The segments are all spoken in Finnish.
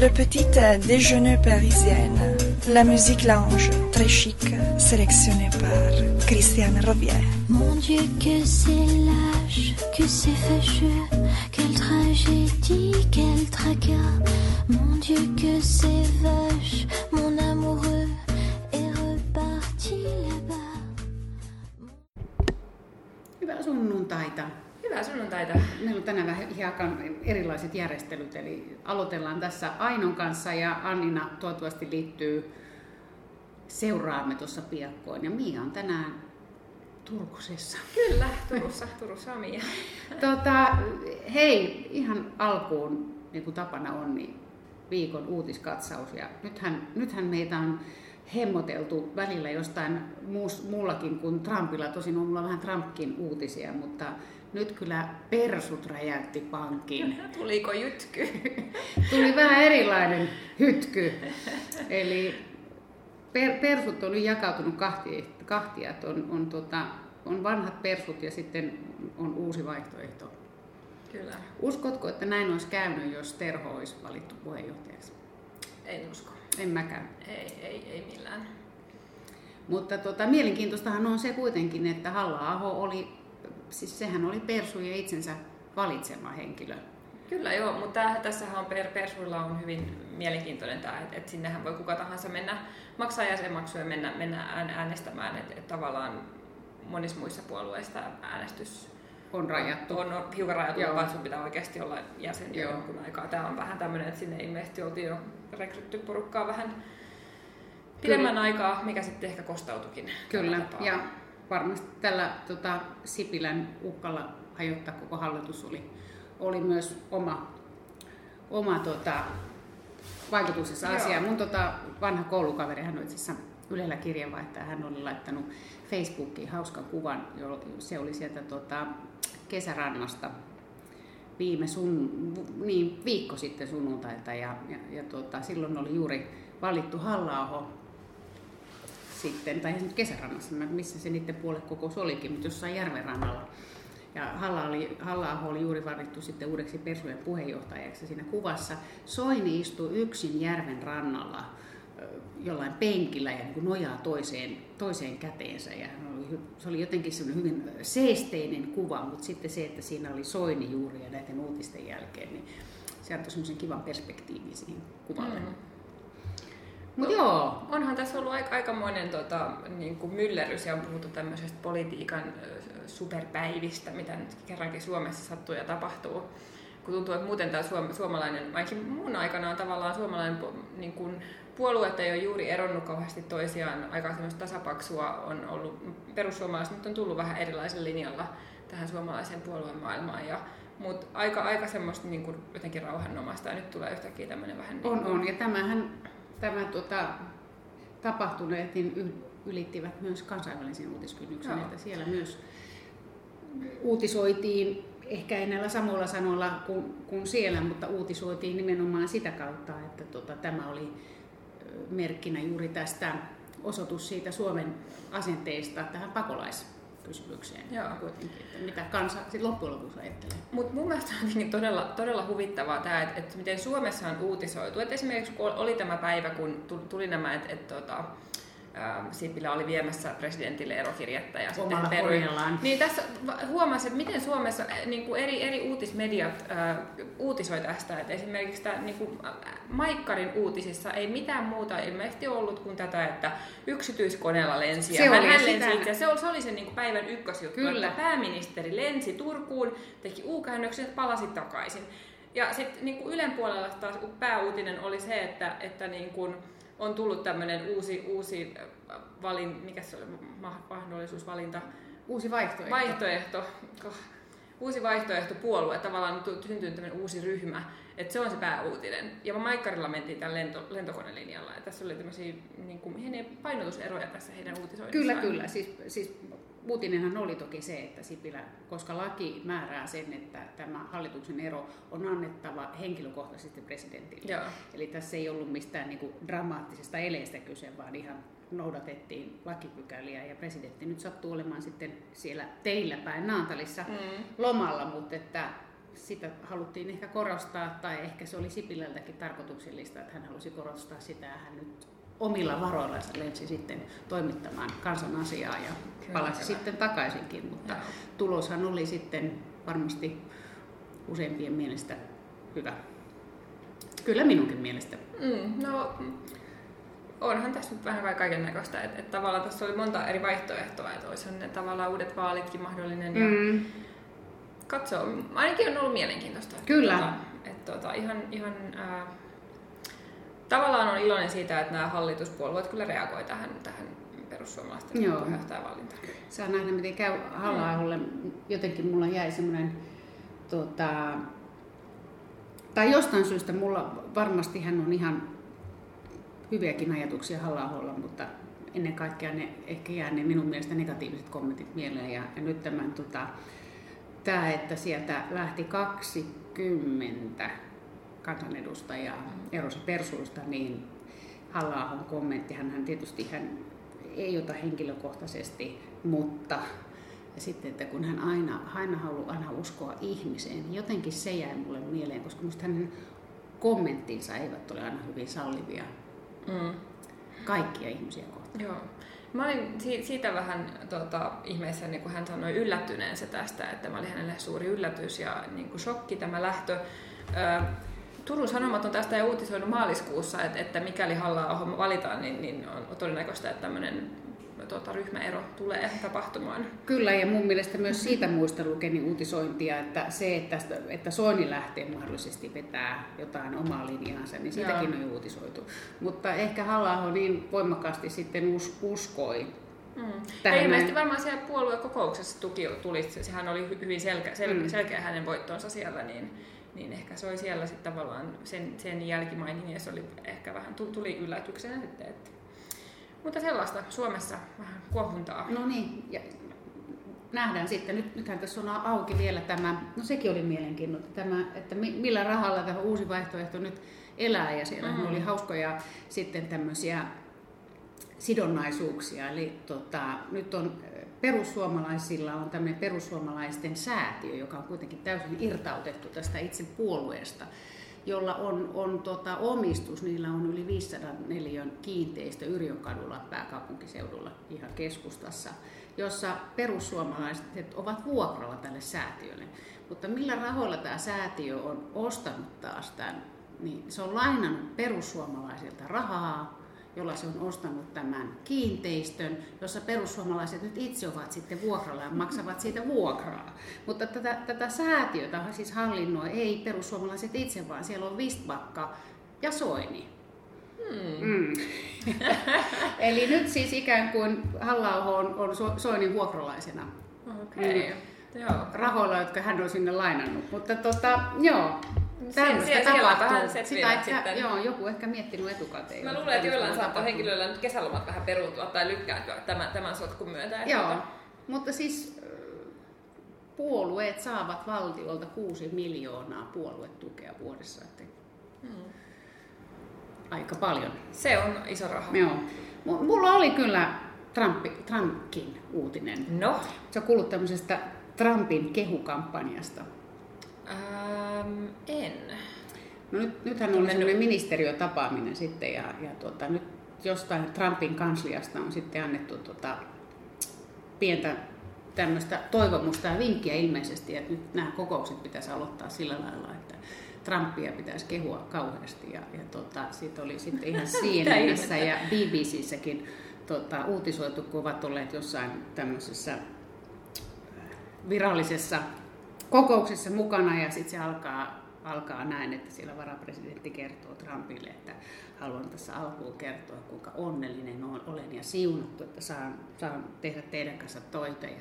Le petit déjeuner parisienne. La musique lounge, très chic, sélectionnée par Christiane Robier. Mon Dieu, que c'est lâche, que c'est fâcheux, quelle tragédie, quel tracas. Mon Dieu, que c'est vache, mon amoureux est reparti là-bas. Hyvää sunnuntaita. Hyvää sunnuntaita. Meillä on tänään vähän hiukan erilaiset järjestelyt, eli aloitellaan tässä Ainon kanssa ja Annina toivottavasti liittyy seuraamme tuossa piakkoin. Ja Mia on tänään Turkusessa. Kyllä, Turussa, Turussa on Mia. Tota, hei, ihan alkuun, niin kuin tapana on, niin viikon uutiskatsaus. Ja nythän, nythän meitä on hemmoteltu välillä jostain muus, muullakin kuin Trumpilla. Tosin on mulla vähän Trumpkin uutisia, mutta nyt kyllä persut räjäytti pankin. Tuliko jytky? Tuli vähän erilainen hytky. Eli per, persut on nyt jakautunut kahtia, kahtia että on, on, tota, on vanhat persut ja sitten on uusi vaihtoehto. Kyllä. Uskotko, että näin olisi käynyt, jos Terho olisi valittu puheenjohtajaksi? En usko. En mäkään. Ei, ei, ei millään. Mutta tota, mielenkiintoistahan on se kuitenkin, että halla oli, siis sehän oli persujen itsensä valitsema henkilö. Kyllä joo, mutta tässähän on per, Persuilla on hyvin mielenkiintoinen tämä, että, että sinnehän voi kuka tahansa mennä maksaa jäsenmaksuja ja mennä, mennä äänestämään, että, että tavallaan monissa muissa puolueissa äänestys on rajattu. On, on hiukan rajattu, vaan sun pitää oikeasti olla jäsen jo jonkun aikaa. Tämä on vähän tämmöinen, että sinne ilmeisesti oltiin jo rekrytty porukkaa vähän pidemmän Kyllä. aikaa, mikä sitten ehkä kostautukin. Kyllä, ja varmasti tällä tota, Sipilän uhkalla hajottaa koko hallitus oli oli myös oma, oma tota, vaikutuksessa asia. Mun tota, vanha koulukaveri, hän on itse asiassa Ylellä kirjeenvaihtaja, hän oli laittanut Facebookiin hauskan kuvan, se oli sieltä tota, kesärannasta viime sun, niin, viikko sitten sunnuntailta ja, ja, ja tota, silloin oli juuri valittu halla sitten, tai nyt kesärannassa, missä se niiden puolekokous olikin, mutta jossain järvenrannalla. Ja Halla oli, halla oli juuri valittu sitten uudeksi Persujen puheenjohtajaksi siinä kuvassa. Soini istui yksin järven rannalla jollain penkillä ja niin nojaa toiseen, toiseen käteensä. Ja oli, se oli jotenkin hyvin seesteinen kuva, mutta sitten se, että siinä oli Soini juuri ja näiden uutisten jälkeen, niin se antoi semmoisen kivan perspektiivin siihen kuvalle. Mm. Mut joo. Onhan tässä ollut aika, aikamoinen tota, niin kuin myllerys ja on puhuttu tämmöisestä politiikan superpäivistä, mitä nyt kerrankin Suomessa sattuu ja tapahtuu. Kun tuntuu, että muuten tämä suom- suomalainen, ainakin mun aikana on tavallaan suomalainen niin kuin, puolueet ei ole juuri eronnut kauheasti toisiaan. Aika semmoista tasapaksua on ollut. Perussuomalaiset nyt on tullut vähän erilaisella linjalla tähän suomalaiseen puoluemaailmaan. Ja, mutta aika, aika semmoista niin kuin, jotenkin rauhanomasta ja nyt tulee yhtäkkiä tämmöinen vähän... Niin on, on. Ja tämähän, tämä tota, tapahtuneet niin ylittivät myös kansainvälisen uutiskynnyksen, että siellä myös uutisoitiin, ehkä ei näillä samoilla sanoilla kuin, kuin siellä, mutta uutisoitiin nimenomaan sitä kautta, että tota, tämä oli merkkinä juuri tästä osoitus siitä Suomen asenteesta tähän pakolaiskysymykseen. Joo. Kuitenkin, että mitä kansa loppujen lopuksi ajattelee. Mutta mun mielestä on todella, todella huvittavaa tämä, että, että miten Suomessa on uutisoitu. Et esimerkiksi kun oli tämä päivä, kun tuli nämä, että, että tota, Sipilä oli viemässä presidentille erokirjettä ja sitten perui. Niin tässä huomasi, että miten Suomessa äh, niin kuin eri, eri uutismediat äh, uutisoi tästä. Että esimerkiksi tämä, niin kuin, äh, Maikkarin uutisissa ei mitään muuta ilmeisesti ollut kuin tätä, että yksityiskoneella lensi. Se, ja hän, hän lensi itse. Se, oli, se oli se niin kuin päivän ykkösjuttu, Kyllä. että pääministeri lensi Turkuun, teki U-käännöksen ja palasi takaisin. Ja sitten niin Ylen puolella taas pääuutinen oli se, että, että niin kuin, on tullut tämmöinen uusi, uusi äh, valin, mikä se oli, mahdollisuus valinta? Uusi vaihtoehto. Vaihtoehto. Uusi vaihtoehto puolue, tavallaan on syntynyt tämmöinen uusi ryhmä, että se on se pääuutinen. Ja Maikkarilla mentiin tämän lento, lentokonelinjalla, ja tässä oli tämmöisiä niin kuin, painotuseroja tässä heidän uutisoinnissaan. Kyllä, kyllä. Siis, siis uutinenhan oli toki se, että Sipilä, koska laki määrää sen, että tämä hallituksen ero on annettava henkilökohtaisesti presidentille. Joo. Eli tässä ei ollut mistään niin kuin dramaattisesta eleestä kyse, vaan ihan noudatettiin lakipykäliä ja presidentti nyt sattuu olemaan sitten siellä teillä päin Naantalissa mm. lomalla, mutta että sitä haluttiin ehkä korostaa, tai ehkä se oli Sipilältäkin tarkoituksellista, että hän halusi korostaa sitä, hän nyt omilla varoillaan lensi sitten toimittamaan kansan asiaa ja palasi Kyllä. sitten takaisinkin, mutta Joo. tuloshan oli sitten varmasti useimpien mielestä hyvä. Kyllä minunkin mielestä. Mm, no, onhan tässä nyt vähän kaiken näköistä, että, että tavallaan tässä oli monta eri vaihtoehtoa, että olisi ne tavallaan uudet vaalitkin mahdollinen ja mm. katsoa, ainakin on ollut mielenkiintoista. Kyllä. Että, että, että ihan, ihan ää, tavallaan on iloinen siitä, että nämä hallituspuolueet kyllä reagoi tähän, tähän perussuomalaisten Joo. puheenjohtajavalintaan. Saa nähdä, miten käy halla mm. Jotenkin mulla jäi semmoinen, tota, tai jostain syystä mulla varmasti hän on ihan hyviäkin ajatuksia halla mutta ennen kaikkea ne ehkä jää ne minun mielestä negatiiviset kommentit mieleen. Ja, ja nyt tämän, tota, tämä, että sieltä lähti 20 kansanedustajaa erosi Persuusta, niin halla kommentti, hän tietysti hän ei ota henkilökohtaisesti, mutta ja sitten, että kun hän aina, aina haluaa aina uskoa ihmiseen, niin jotenkin se jäi mulle mieleen, koska minusta hänen kommenttinsa eivät ole aina hyvin sallivia mm. kaikkia ihmisiä kohtaan. Joo. Mä olin siitä vähän tota, ihmeessä, niin kun hän sanoi yllättyneensä tästä, että mä oli hänelle suuri yllätys ja niin kuin shokki tämä lähtö. Ö, Turun Sanomat on tästä jo uutisoinut maaliskuussa, että, että mikäli halla valitaan, niin, niin on todennäköistä, että tämmöinen tuota, ryhmäero tulee tapahtumaan. Kyllä, ja mun mielestä myös siitä muista lukeni uutisointia, että se, että, että Soini lähtee mahdollisesti vetää jotain omaa linjaansa, niin siitäkin Joo. on uutisoitu. Mutta ehkä halla niin voimakkaasti sitten us, uskoi Mm. Ja ilmeisesti varmaan siellä puoluekokouksessa tuki tuli, sehän oli hyvin selkeä, sel, mm. selkeä hänen voittonsa siellä, niin, niin ehkä se oli siellä sitten tavallaan sen, sen jälkimainin ja se oli ehkä vähän tuli yllätyksenä sitten, että mutta sellaista Suomessa vähän kuohuntaa. No niin, ja nähdään sitten. Nyt, nythän tässä on auki vielä tämä, no sekin oli mielenkiintoista, tämä, että millä rahalla tämä uusi vaihtoehto nyt elää. Ja siellä mm. oli hauskoja sitten tämmöisiä sidonnaisuuksia. Eli tota, nyt on perussuomalaisilla on tämmöinen perussuomalaisten säätiö, joka on kuitenkin täysin irtautettu tästä itse puolueesta jolla on, on tota, omistus, niillä on yli 504 kiinteistö Yrjönkadulla pääkaupunkiseudulla ihan keskustassa, jossa perussuomalaiset ovat vuokralla tälle säätiölle. Mutta millä rahoilla tämä säätiö on ostanut taas tämän, niin se on lainannut perussuomalaisilta rahaa jolla se on ostanut tämän kiinteistön, jossa perussuomalaiset nyt itse ovat sitten vuokralla ja maksavat siitä vuokraa. Mutta tätä, tätä säätiötä siis hallinnoi ei perussuomalaiset itse, vaan siellä on Vistbakka ja Soini. Hmm. Mm. Eli nyt siis ikään kuin halla on, on Soinin vuokralaisena. Okay. Mm. Joo. Rahoilla, jotka hän on sinne lainannut. Mutta tota, joo, Se, siellä on vähän se Sitä ehkä, sitten. Joo, joku ehkä miettinyt etukäteen. Mä luulen, että joillain saattaa henkilöillä nyt kesälomat vähän peruutua tai lykkääntyä tämän, tämän sotkun myötä. Joo, tuota... mutta siis puolueet saavat valtiolta 6 miljoonaa puoluetukea vuodessa. Että hmm. Aika paljon. Se on iso raha. Joo. Mulla oli kyllä Trump, Trumpkin uutinen. No? Se on kuullut tämmöisestä Trumpin kehukampanjasta. Ähm, en. No nyt, nythän on semmoinen ministeriötapaaminen sitten ja, ja tuota, nyt jostain Trumpin kansliasta on sitten annettu tuota, pientä tämmöistä toivomusta ja vinkkiä ilmeisesti, että nyt nämä kokoukset pitäisi aloittaa sillä lailla, että Trumpia pitäisi kehua kauheasti ja, ja tota, siitä oli sitten ihan CNNssä ja BBCssäkin tota, uutisoitu, kun ovat olleet jossain tämmöisessä virallisessa kokouksessa mukana ja sitten se alkaa, alkaa näin, että siellä varapresidentti kertoo Trumpille, että haluan tässä alkuun kertoa, kuinka onnellinen olen ja siunattu, että saan, saan tehdä teidän kanssa toita. Ja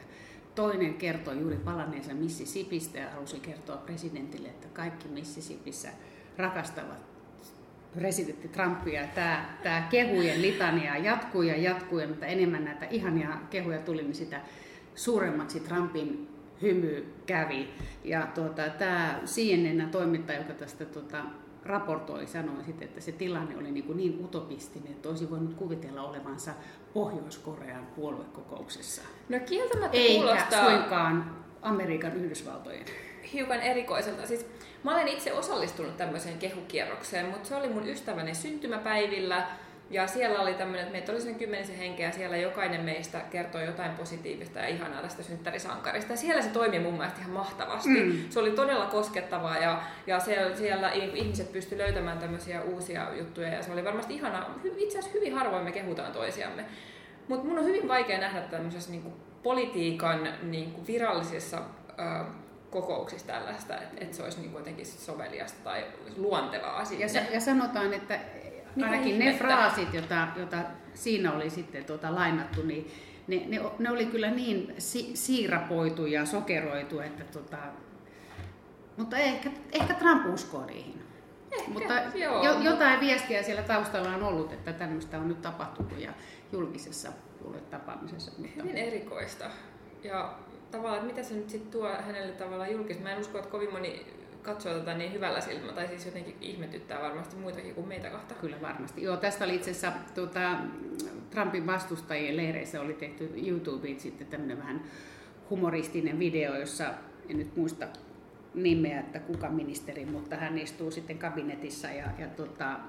toinen kertoi juuri palanneensa Mississippistä ja halusi kertoa presidentille, että kaikki Mississippissä rakastavat presidentti Trumpia. Tämä, tämä kehujen litania jatkuu ja jatkuu, ja mitä enemmän näitä ihania kehuja tuli, niin sitä suuremmaksi Trumpin hymy kävi. Ja tuota, tämä CNN toimittaja, joka tästä tuota, raportoi, sanoi sitten, että se tilanne oli niin, kuin niin utopistinen, että olisi voinut kuvitella olevansa Pohjois-Korean puoluekokouksessa. No kieltämättä Eikä kuulostaa... suinkaan Amerikan Yhdysvaltojen. hiukan erikoiselta. Siis mä olen itse osallistunut tämmöiseen kehukierrokseen, mutta se oli mun ystäväni syntymäpäivillä. Ja siellä oli tämmöinen, että meitä oli sen kymmenisen henkeä ja siellä jokainen meistä kertoi jotain positiivista ja ihanaa tästä synttärisankarista. Ja siellä se toimi mun mielestä ihan mahtavasti. Mm. Se oli todella koskettavaa ja, ja siellä, siellä ihmiset pysty löytämään tämmöisiä uusia juttuja ja se oli varmasti ihanaa. Itse asiassa hyvin harvoin me kehutaan toisiamme. Mutta mun on hyvin vaikea nähdä tämmöisessä niin kuin politiikan niin kuin virallisessa ö, kokouksissa tällaista, että et se olisi niin jotenkin soveliasta tai luonteva asia. Ja, ja sanotaan, että mitä ainakin ihmettä? ne fraasit, joita, joita siinä oli sitten tuota lainattu, niin ne, ne, ne oli kyllä niin si, siirapoitu ja sokeroitu, että tota, mutta ehkä, ehkä Trump uskoo niihin. Ehkä, mutta joo. Jo, jotain viestiä siellä taustalla on ollut, että tämmöistä on nyt tapahtunut ja julkisessa tapaamisessa. Mutta... Hyvin erikoista. Ja tavallaan, että mitä se nyt sitten tuo hänelle tavallaan julkisesti. Mä en usko, että kovin moni katsoo tätä niin hyvällä silmällä, tai siis jotenkin ihmetyttää varmasti muitakin kuin meitä kahta. Kyllä varmasti. Joo, tästä oli itse asiassa tuota, Trumpin vastustajien leireissä oli tehty YouTubeen sitten tämmöinen vähän humoristinen video, jossa en nyt muista nimeä, että kuka ministeri, mutta hän istuu sitten kabinetissa ja, ja tota,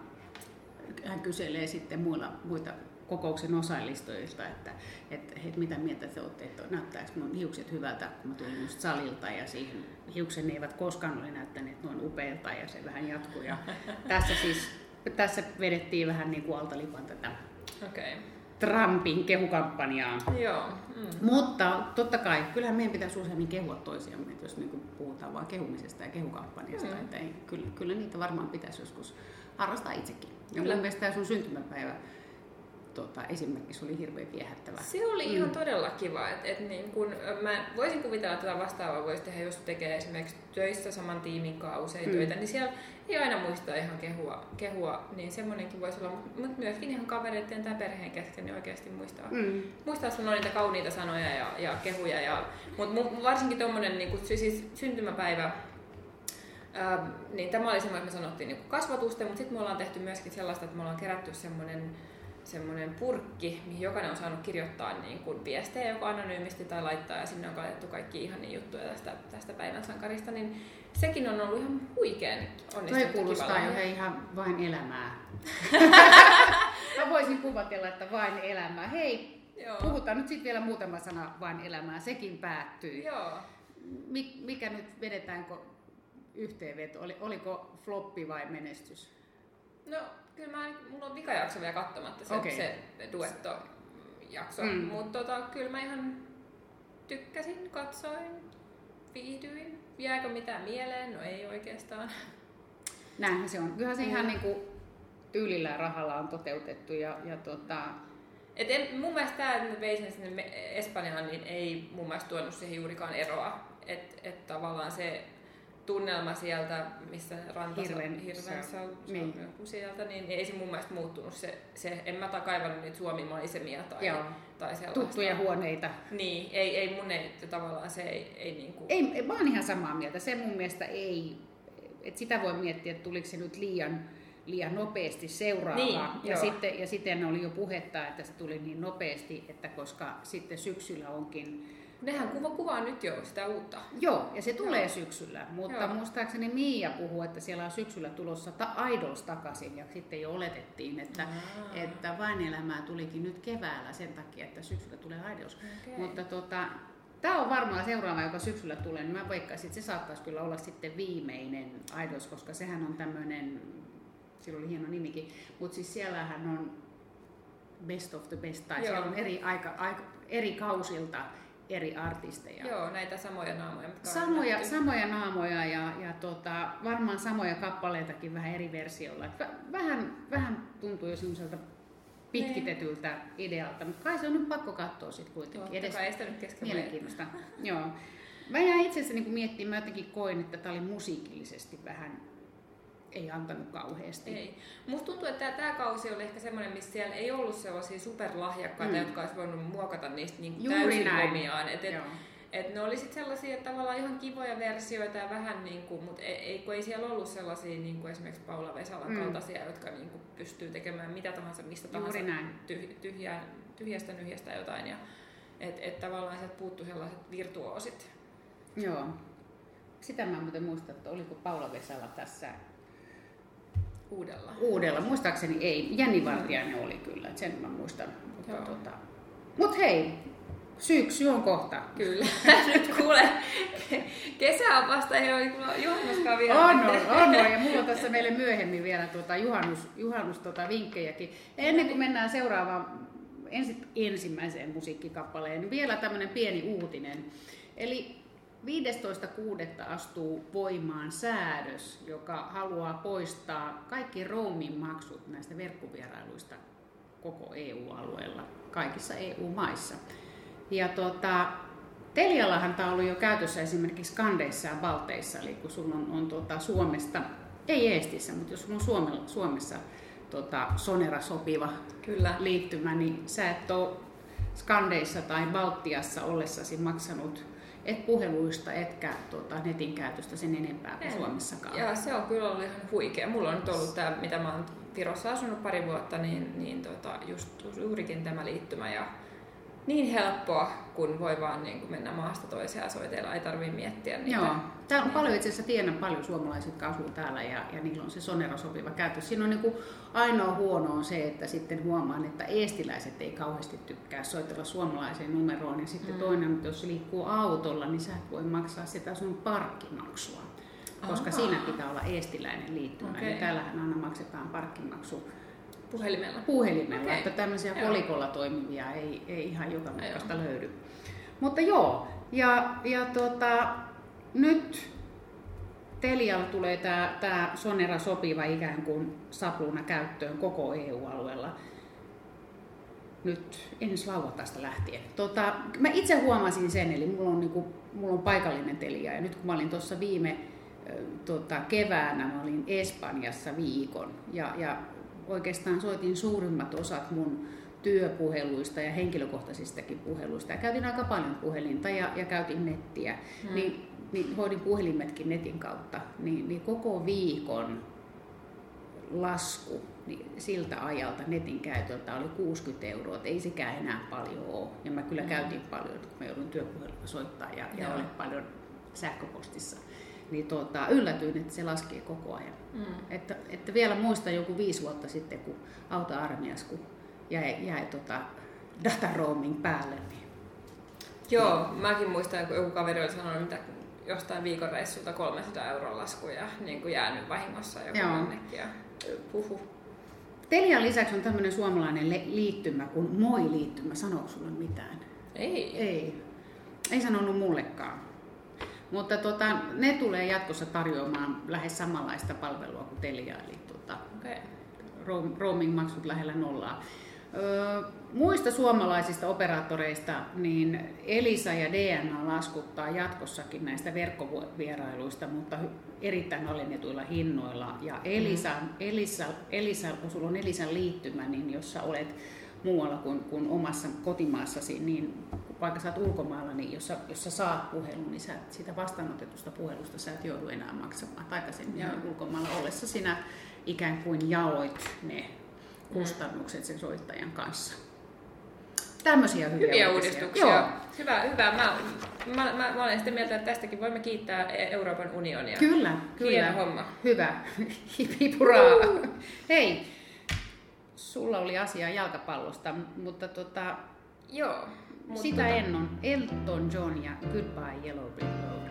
hän kyselee sitten muilla, muita kokouksen osallistujilta, että, että hei, mitä mieltä te olette, että näyttääkö mun hiukset hyvältä, kun mä tulin just salilta ja siihen hiuksen eivät koskaan ole näyttäneet noin upeilta ja se vähän jatkuu. Ja tässä siis tässä vedettiin vähän niin kuin altalipan tätä okay. Trumpin kehukampanjaa. Joo. Mm. Mutta totta kai, kyllähän meidän pitäisi useammin kehua toisiamme, jos niin kuin puhutaan vain kehumisesta ja kehukampanjasta. Mm. Että ei, kyllä, kyllä niitä varmaan pitäisi joskus harrastaa itsekin. Ja kyllä. mun mielestä tämä sun syntymäpäivä tota, esimerkiksi oli hirveän viehättävä. Se oli mm. ihan todella kiva. Et, et niin kun, mä voisin kuvitella, että tätä vastaavaa voisi tehdä, jos tekee esimerkiksi töissä saman tiimin kanssa usein mm. töitä, niin siellä ei aina muista ihan kehua, kehua niin semmoinenkin voisi olla, mutta myöskin ihan kavereiden tai perheen kesken niin oikeasti muistaa, mm. muistaa sanoa niitä kauniita sanoja ja, ja kehuja. Ja, mutta varsinkin tuommoinen niin siis syntymäpäivä, Ähm, niin tämä oli semmoinen, että me sanottiin niin kasvatusten, mutta sitten me ollaan tehty myöskin sellaista, että me ollaan kerätty semmoinen semmoinen purkki, mihin jokainen on saanut kirjoittaa niin kuin viestejä joko anonyymisti tai laittaa ja sinne on laitettu kaikki ihan niin juttuja tästä, tästä päivän sankarista, niin sekin on ollut ihan huikean onnistunut. Toi kuulostaa jo ihan vain elämää. Mä voisin kuvatella, että vain elämää. Hei, Joo. puhutaan nyt sitten vielä muutama sana vain elämää. Sekin päättyy. Joo. Mikä nyt vedetäänkö yhteenveto? Oliko floppi vai menestys? No kyllä mä, mulla on vikajakso vielä katsomatta se, okay. se duetto jakso, mm. mutta tota, kyllä mä ihan tykkäsin, katsoin, viihdyin. Jääkö mitään mieleen? No ei oikeastaan. Näinhän se on. Kyllähän se mm. ihan niinku tyylillä ja rahalla on toteutettu ja, ja tota, et en, mun mielestä tämä, että vein sen sinne Espanjaan, niin ei mun mielestä tuonut siihen juurikaan eroa. Että et tavallaan se tunnelma sieltä, missä ranta hirveän, hirveän sa, niin. sieltä, niin ei se mun mielestä muuttunut. Se, se, en mä kaivannut niitä suomimaisemia tai, Joo. tai sellaista. Tuttuja huoneita. Niin, ei, ei mun ei, tavallaan se ei, ei niinku... Ei, mä oon ihan samaa mieltä. Se mun mielestä ei, että sitä voi miettiä, että tuliko se nyt liian, liian nopeasti seuraava. Niin, ja, sitten, ja sitten oli jo puhetta, että se tuli niin nopeasti, että koska sitten syksyllä onkin Nehän kuva, kuvaa nyt jo sitä uutta. Joo, ja se tulee Joo. syksyllä, mutta Joo. muistaakseni Miia puhuu, että siellä on syksyllä tulossa ta- Idols takaisin, ja sitten jo oletettiin, että, että vain elämää tulikin nyt keväällä sen takia, että syksyllä tulee Idols. Okay. Mutta tota, Tämä on varmaan seuraava, joka syksyllä tulee, niin mä veikkaisin, että se saattaisi kyllä olla sitten viimeinen Idols, koska sehän on tämmöinen, sillä oli hieno nimikin, mutta siis siellähän on best of the best, tai Joo. siellä on eri, aika, aika, eri kausilta eri artisteja. Joo, näitä samoja naamoja. Samoja, samoja naamoja ja, ja tota, varmaan samoja kappaleitakin vähän eri versioilla. Et vähän, vähän tuntuu jo semmoiselta pitkitetyltä niin. idealta, mutta kai se on nyt pakko katsoa sitten kuitenkin. Edes ei sitä nyt kesken Mielenkiintoista. Joo. Mä jäin itse asiassa niin miettimään, mä jotenkin koin, että tämä oli musiikillisesti vähän ei antanut kauheasti. Ei. Musta tuntuu, että tämä kausi oli ehkä semmoinen, missä siellä ei ollut sellaisia superlahjakkaita, mm. jotka olisi voinut muokata niistä niin Juuri täysin näin. omiaan. Et, et, et ne oli sitten sellaisia että tavallaan ihan kivoja versioita ja vähän niin kuin, mutta ei, kun ei siellä ollut sellaisia niin kuin esimerkiksi Paula Vesalan mm. kaltaisia, jotka niin kuin pystyy tekemään mitä tahansa, mistä tahansa tyh, tyhjää, tyhjästä nyhjästä jotain. Ja, et, et tavallaan sieltä puuttu sellaiset virtuoosit. Joo. sitä mä muuten muistan, että oliko Paula Vesala tässä Uudella. uudella. Muistaakseni ei. Jenni Vartiainen oli kyllä, sen mä muistan. Mutta Joo. tota... Mut hei, syksy on kohta. Kyllä. Nyt kuule, kesä on vasta, ei ole juhannuskaan vielä. On, on, on, on. Ja mulla on tässä meille myöhemmin vielä tuota juhannus, juhannus tota vinkkejäkin. Ennen kuin mennään seuraavaan ensi, ensimmäiseen musiikkikappaleen, niin vielä tämmöinen pieni uutinen. Eli 15.6. astuu voimaan säädös, joka haluaa poistaa kaikki roaming maksut näistä verkkovierailuista koko EU-alueella, kaikissa EU-maissa. Ja tota, Teliallahan tämä on ollut jo käytössä esimerkiksi Kandeissa ja Balteissa, eli kun sulla on, on tota Suomesta, ei Eestissä, mutta jos sulla on Suomella, Suomessa tota Sonera sopiva Kyllä. liittymä, niin sä et ole Skandeissa tai Baltiassa ollessasi maksanut et puheluista etkä tota, netin käytöstä sen enempää kuin En. Suomessakaan. Ja se on kyllä ollut ihan huikea. Mulla on nyt ollut tämä, mitä mä oon Virossa asunut pari vuotta, niin, niin tota, just juurikin tämä liittymä ja niin helppoa, kun voi vaan niin kuin mennä maasta toiseen ja soitella, ei tarvii miettiä niitä. Joo. Täällä on paljon itse asiassa tiedän paljon suomalaiset, jotka asuu täällä ja, ja niillä on se Sonera sopiva käytös. Siinä on niin kuin ainoa huono on se, että sitten huomaan, että eestiläiset ei kauheasti tykkää soitella suomalaiseen numeroon. Ja sitten Mm. toinen, että jos liikkuu autolla, niin sä et voi maksaa sitä sun parkkimaksua. Koska Ahaa. siinä pitää olla eestiläinen liittymä. Okei. Ja täällähän aina maksetaan parkkimaksu Puhelimella. puhelimella, Okei. että tämmöisiä Joo. kolikolla toimivia ei, ei ihan joka löydy. Mutta joo, ja, ja tota, nyt Telialla tulee tämä tää Sonera sopiva ikään kuin sapluuna käyttöön koko EU-alueella nyt ensi lauantaista lähtien. Tota, mä itse huomasin sen, eli mulla on, niinku, mulla on paikallinen Telia ja nyt kun mä olin tuossa viime tota, keväänä, mä olin Espanjassa viikon ja, ja oikeastaan soitin suurimmat osat mun työpuheluista ja henkilökohtaisistakin puheluista ja käytin aika paljon puhelinta ja, ja käytin nettiä, Hmm. niin, niin hoidin puhelimetkin netin kautta, niin, niin koko viikon lasku niin siltä ajalta netin käytöltä oli 60 euroa, että ei sekään enää paljon ole. Ja mä kyllä Mm. käytin paljon, kun mä joudun työpuhelua soittaa ja, ja olin paljon sähköpostissa. Niin tota, yllätyin, että se laskee koko ajan. Mm. Että, että vielä muistan joku viisi vuotta sitten, kun auta-armias, kun jäi, jäi tota data roaming päälle, niin Joo, mäkin muistan, kun joku kaveri oli sanonut, mitä jostain viikonreissulta 300 euron lasku ja niin kuin jäänyt vahingossa joku jonnekin. Ja, puhu. Telian lisäksi on tämmöinen suomalainen liittymä kuin Moi-liittymä. Sanooko sulle mitään? Ei. Ei. Ei sanonut mullekaan. Mutta tota, ne tulee jatkossa tarjoamaan lähes samanlaista palvelua kuin Telia, eli tota, roam- roaming-maksut lähellä nollaa. Muista suomalaisista operaattoreista, niin Elisa ja DNA laskuttaa jatkossakin näistä verkkovierailuista, mutta erittäin alennetuilla hinnoilla. Ja Elisa, Elisa, Elisa, kun sulla on Elisan liittymä, niin jos sä olet muualla kuin, kuin omassa kotimaassasi, niin vaikka sä oot ulkomailla, niin jos sä, jos sä saat puhelun, niin sä, et siitä vastaanotetusta puhelusta sä et joudu enää maksamaan. Aikaisemmin Joo. ulkomailla ollessa sinä ikään kuin jaoit ne kustannukset sen soittajan kanssa. Tämmöisiä hyviä, Hyviä uudistuksia. Joo. Hyvä, hyvä. Mä, mä, mä, mä olen sitä mieltä, että tästäkin voimme kiittää E- Euroopan unionia. Kyllä, kyllä. Hieno homma. Hyvä. Hipipuraa. Hei, sulla oli asia jalkapallosta, mutta tota, Joo. Mutta sitä en on Elton John ja Goodbye Yellow Brick Road.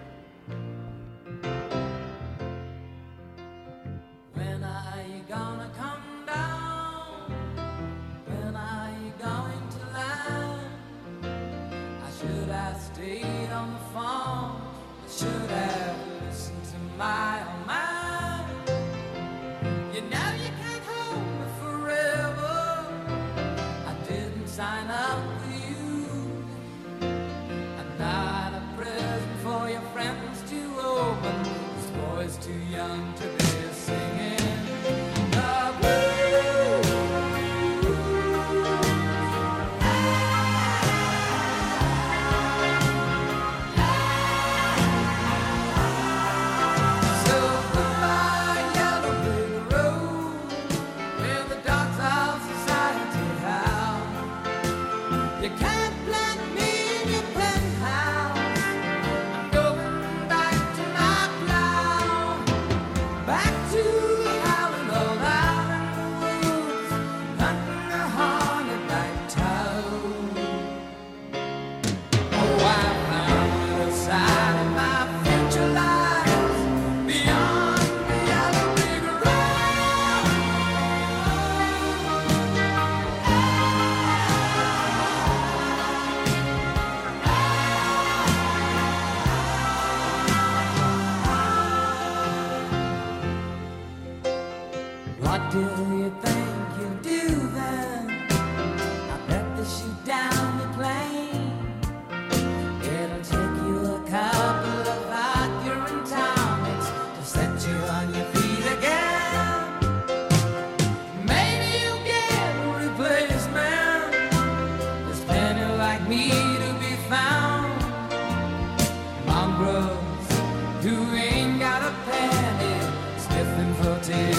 mountain.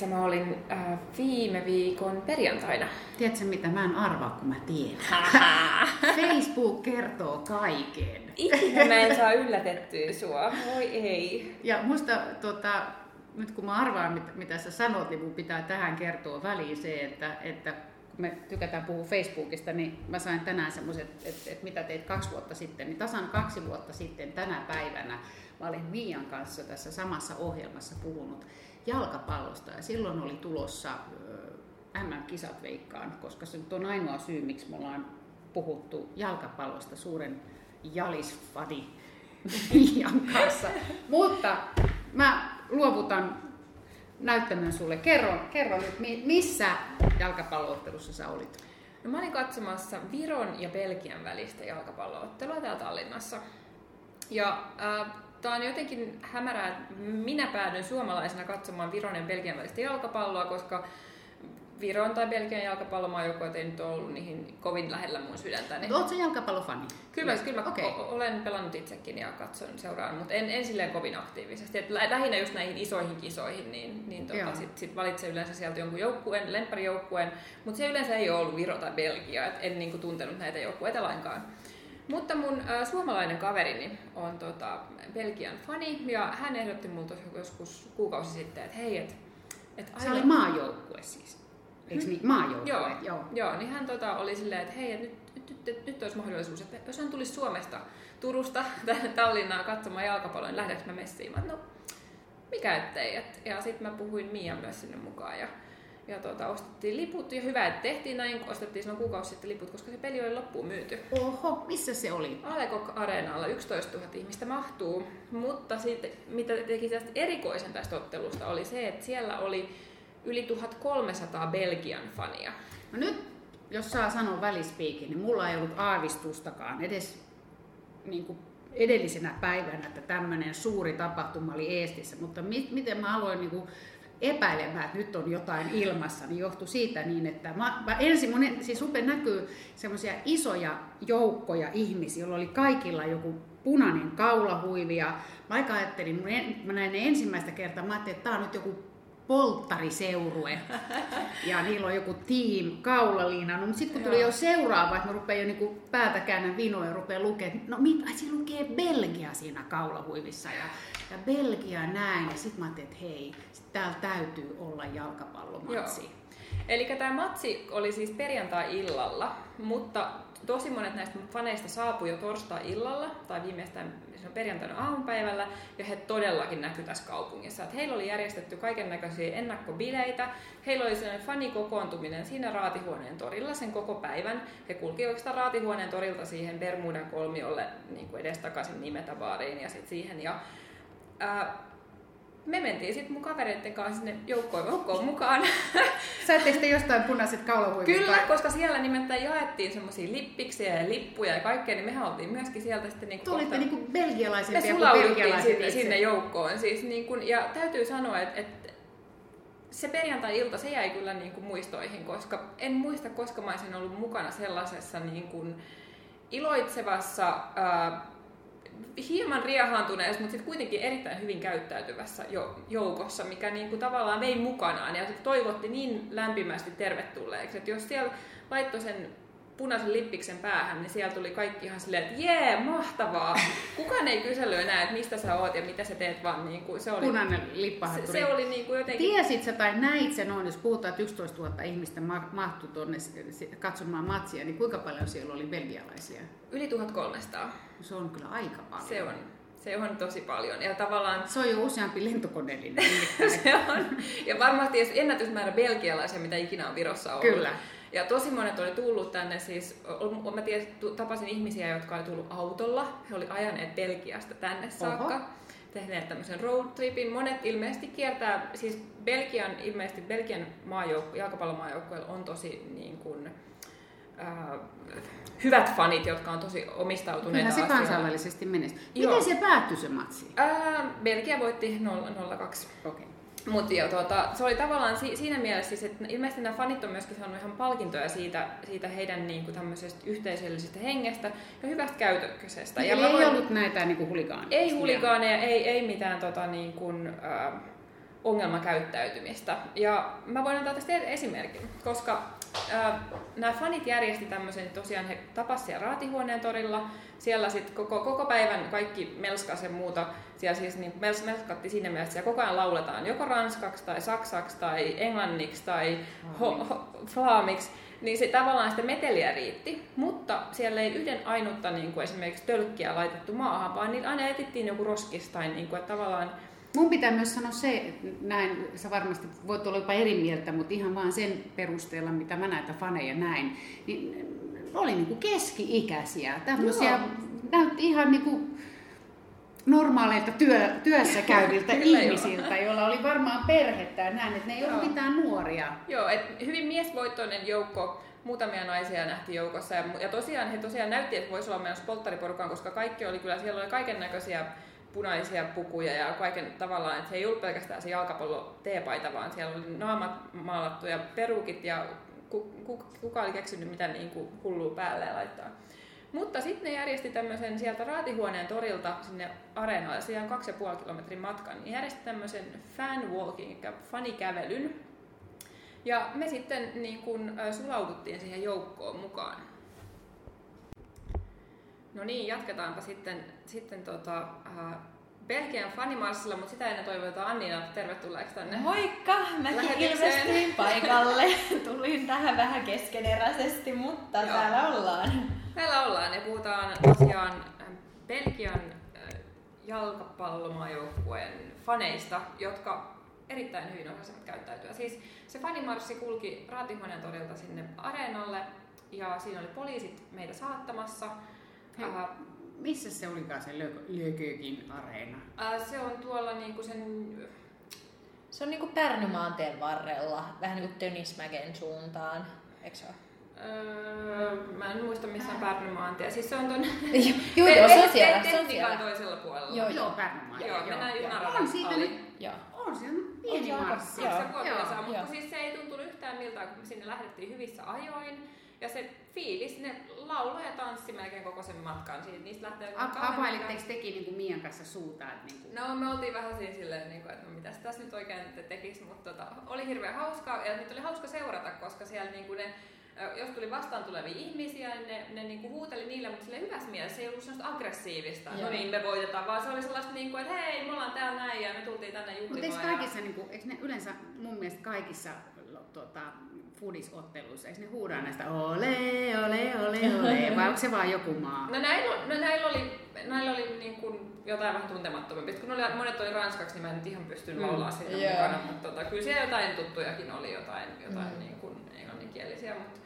Missä mä olin äh, viime viikon perjantaina. Tiedätkö mitä mä en arvaa, kun mä tiedän? Facebook kertoo kaiken. Ikinä mä en saa yllätettyä sua. Voi ei. Ja musta tota, nyt kun mä arvaan, mit, mitä sä sanot, niin mun pitää tähän kertoa väliin se, että, että kun me tykätään puhua Facebookista, niin mä sain tänään semmoiset, että, että mitä teit kaksi vuotta sitten, niin tasan kaksi vuotta sitten tänä päivänä mä olin Mian kanssa tässä samassa ohjelmassa puhunut jalkapallosta ja silloin oli tulossa MM-kisat veikkaan, koska se nyt on ainoa syy, miksi me ollaan puhuttu jalkapallosta suuren jalisfadi Mian kanssa. Mutta mä luovutan näyttämään sulle. Kerro, kerro nyt, mi- missä jalkapalloottelussa sä olit? No mä olin katsomassa Viron ja Belgian välistä jalkapalloottelua täällä Tallinnassa. Ja äh, tää on jotenkin hämärää, että minä päädyin suomalaisena katsomaan Viron ja Belgian välistä jalkapalloa, koska Viron tai Belgian jalkapallomaajoukkueet ei nyt ole ollut niihin kovin lähellä mun sydäntäni. Oletko sä jalkapallofani? Kyllä, kyllä mä okay. olen pelannut itsekin ja katson seuraan, mutta en, en silleen kovin aktiivisesti. Et lä- lähinnä just näihin isoihin kisoihin, niin, niin tota, sit, sit valitsee yleensä sieltä jonkun joukkueen, lempparijoukkueen, mutta se yleensä ei ole ollut Viro tai Belgia, et en niinku tuntenut näitä joukkueita lainkaan. Mutta mun ä, suomalainen kaverini on tota, Belgian fani ja hän ehdotti mulle tuossa joskus kuukausi sitten, että hei, et, et Se oli maajoukkue siis. Eikö niin? Maajoukkue, Joo, joo. joo. niin hän tota, oli silleen, että hei, et nyt, nyt, nyt, nyt olisi mahdollisuus, että jos hän tulisi Suomesta, Turusta tänne Tallinnaan katsomaan jalkapalloa, niin lähdekö mä messiin? Mä, no, mikä ettei. Et, ja sitten mä puhuin Mian myös sinne mukaan ja, ja tota, ostettiin liput ja hyvä, että tehtiin näin, kun ostettiin silloin kuukausi sitten liput, koska se peli oli loppuun myyty. Oho, missä se oli? Alekok Areenalla 11 000 ihmistä mahtuu, mutta sitten mitä teki tästä erikoisen tästä ottelusta oli se, että siellä oli yli 1300 Belgian fania. No nyt, jos saa sanoa välispiikin, niin mulla ei ollut aavistustakaan edes niin kuin edellisenä päivänä, että tämmöinen suuri tapahtuma oli Eestissä, mutta mi- miten mä aloin niin kuin epäilemään, että nyt on jotain ilmassa, niin johtui siitä niin, että mä, mä ensin mun, siis rupeaa näkyy semmoisia isoja joukkoja ihmisiä, joilla oli kaikilla joku punainen kaulahuivi ja mä aika ajattelin, mun en, mä näin ne ensimmäistä kertaa, mä ajattelin, että tää on nyt joku polttariseurue. Ja niillä on joku team kaulaliina. No, mutta sitten kun tuli Joo. jo seuraava, että mä rupean jo niinku päätä käännän vinoa ja rupean lukemaan, no mit, ai siinä lukee Belgia siinä kaulahuivissa ja, ja Belgia näin. Ja sitten mä ajattelin, että hei, sit täällä täytyy olla jalkapallomatsi. Joo. Eli tämä matsi oli siis perjantai-illalla, mutta tosi monet näistä faneista saapui jo torstai-illalla tai viimeistään perjantaina aamupäivällä ja he todellakin näkyi tässä kaupungissa. Et heillä oli järjestetty kaiken näköisiä ennakkobileitä, heillä oli sellainen fanikokoontuminen siinä Raatihuoneen torilla sen koko päivän. He kulki oikeastaan Raatihuoneen torilta siihen Bermudan kolmiolle niin kuin edestakaisin nimetä baariin ja sitten siihen. Ja, ää, me mentiin sitten mun kavereiden kanssa sinne joukkoon, joukkoon mukaan. Saitte sitten jostain punaiset kaulahuivit? Kyllä, vai? koska siellä nimittäin jaettiin semmoisia lippiksiä ja lippuja ja kaikkea, niin mehän oltiin myöskin sieltä sitten niin Tulitte niinku me belgialaisempia kuin sulauduttiin belgialaiset sinne, itse. sinne joukkoon. Siis niin ja täytyy sanoa, että, että se perjantai-ilta, se jäi kyllä niin kuin muistoihin, koska en muista, koska mä olisin ollut mukana sellaisessa niin kuin iloitsevassa, ää, hieman riehaantuneessa, mutta sitten kuitenkin erittäin hyvin käyttäytyvässä jo, joukossa, mikä niin kuin tavallaan vei mukanaan ja toivotti niin lämpimästi tervetulleeksi, että jos siellä laittoi sen punaisen lippiksen päähän, niin siellä tuli kaikki ihan silleen, että jee, mahtavaa. Kukaan ei kysely enää, että mistä sä oot ja mitä sä teet, vaan niin kuin se oli, Punainen se, lippahatturi. se oli niin kuin jotenkin... Tiesit sä tai näit sen on, jos puhutaan, että 11 000 ihmistä ma- mahtui tuonne katsomaan matsia, niin kuinka paljon siellä oli belgialaisia? Yli 1300. Se on kyllä aika paljon. Se on, se on tosi paljon. Ja tavallaan Se on jo useampi lentokoneellinen. se on. Ja varmasti ennätysmäärä belgialaisia, mitä ikinä on Virossa ollut. Kyllä. Ja tosi monet oli tullut tänne siis, mä tu- tapasin ihmisiä, jotka oli tullut autolla. He oli ajaneet Belgiasta tänne saakka. Oho. Tehneet tämmöisen road tripin. Monet ilmeisesti kiertää, siis Belgian, ilmeisesti Belgian maajoukku, jalkapallomaajoukkueella on tosi niin kuin, äh, hyvät fanit, jotka on tosi omistautuneita Kyllä se asiaan. kansainvälisesti. Joo. Miten se päättyi se matsi? Ää, Belgia voitti 0-2. Okei. Mutta tuota, se oli tavallaan si- siinä mielessä, siis, että ilmeisesti nämä fanit on myöskin saanut ihan palkintoja siitä, siitä heidän niin kuin, tämmöisestä yhteisöllisestä hengestä ja hyvästä käytöksestä. Ja ei voin- ollut näitä niin huligaaneja? ei huligaaneja, ei, ei mitään tota, niin kuin, äh, ongelmakäyttäytymistä. Ja mä voin antaa tästä esimerkin, koska äh, nämä fanit järjesti tämmöisen, tosiaan he tapasivat siellä Raatihuoneen torilla, siellä sitten koko, koko päivän kaikki melskas ja muuta, siellä siis niin mels, melskatti siinä mielessä, siellä koko ajan lauletaan joko ranskaksi tai saksaksi tai englanniksi tai ho, ho, flaamiksi, niin se tavallaan sitä meteliä riitti, mutta siellä ei yhden ainutta niin kuin esimerkiksi tölkkiä laitettu maahan, vaan niitä aina etittiin joku roskis tai niin kuin, että tavallaan Mun pitää myös sanoa se, että näin, sä varmasti voit olla jopa eri mieltä, mutta ihan vaan sen perusteella, mitä mä näitä faneja näin, niin oli niinku keski-ikäisiä. Tämmöisiä näytti ihan niinku normaaleilta työ, työssä käyviltä ihmisiltä, joilla oli varmaan perhettä ja näin, että ne ei ollut Joo. mitään nuoria. Joo, et hyvin miesvoittoinen joukko, muutamia naisia nähtiin joukossa ja, ja tosiaan he tosiaan näytti, että voisi olla menossa polttariporukan, koska kaikki oli kyllä, siellä oli kaiken näköisiä punaisia pukuja ja kaiken tavallaan, että se ei ollut pelkästään se jalkapallo teepaita, vaan siellä oli naamat maalattu ja perukit ja ku, ku, kuka oli keksinyt mitä niin kuin hullua päälle laittaa. Mutta sitten ne järjesti tämmöisen sieltä Raatihuoneen torilta sinne areenalle, siellä on kaksi ja puoli kilometrin matkan, niin järjesti tämmöisen fan walking, eli fanikävelyn, ja me sitten niin kun, sulauduttiin siihen joukkoon mukaan. No niin, jatketaanpa sitten, sitten tota, äh, Belgian fanimarssilla, mutta sitä ennen toivotetaan Annina tervetulleeksi tänne. Moikka! Mäkin ilmestyin paikalle. Tulin tähän vähän keskeneräisesti, mutta Joo. täällä ollaan. Täällä ollaan ja puhutaan tosiaan äh, Belgian äh, jalkapallomaajoukkueen faneista, jotka erittäin hyvin osasivat käyttäytyä. Siis se fanimarssi kulki Raatihuoneen torilta sinne areenalle ja siinä oli poliisit meitä saattamassa. Hei. Äh, Missä se olikaan se Lö- Lökökin areena? äh, se on tuolla niinku sen Se on niinku Pärnymaanteen varrella, vähän niinku Tönismäken suuntaan. Eikö se ole? Öö, mä en muista missä on Pärnymaantie. Siis se on ton... Joo, joo, se on Te- siellä. te- Se on siellä. toisella puolella. Joo, Joo. Joo, mennään joo. junaradan On siitä nyt, Joo. on siellä pieni se aika- marssi. joo. Se vuotiaansa, Joo, mutta joo. siis se ei tuntunut yhtään miltä, kun sinne lähdettiin hyvissä ajoin. Ja se fiilis, ne lauloi ja tanssi melkein koko sen matkan. Siitä, niistä lähtee A- Availitteko aikaan- teki niin kuin Mian kanssa suuta? Että niin kuin... No me oltiin vähän siinä silleen, niin kuin, että no mitäs tässä nyt oikein te tekis, mutta tota, oli hirveän hauskaa ja nyt oli hauska seurata, koska siellä niin kuin ne, jos tuli vastaan tulevia ihmisiä, niin ne, ne niin kuin huuteli niille, mutta sille hyvässä mielessä se ei ollut sellaista aggressiivista, Joo. no niin me voitetaan, vaan se oli sellaista niin kuin, että hei me ollaan täällä näin ja me tultiin tänne Mutta juhlimaan. eikö ja- kaikissa, niin kuin, eikö ne yleensä mun mielestä kaikissa tuota, foodisotteluissa, eikö ne huudaa näistä ole, ole, ole, ole, vai onko se vaan joku maa? No näillä, no näillä oli, näillä oli niin kuin jotain vähän tuntemattomampia. Kun oli, monet oli ranskaksi, niin mä en nyt ihan pystynyt Mm. laulaa siinä Joo. mukana. Mutta tota, kyllä siellä jotain tuttujakin oli, jotain, jotain Mm. niin kuin englanninkielisiä. Mutta,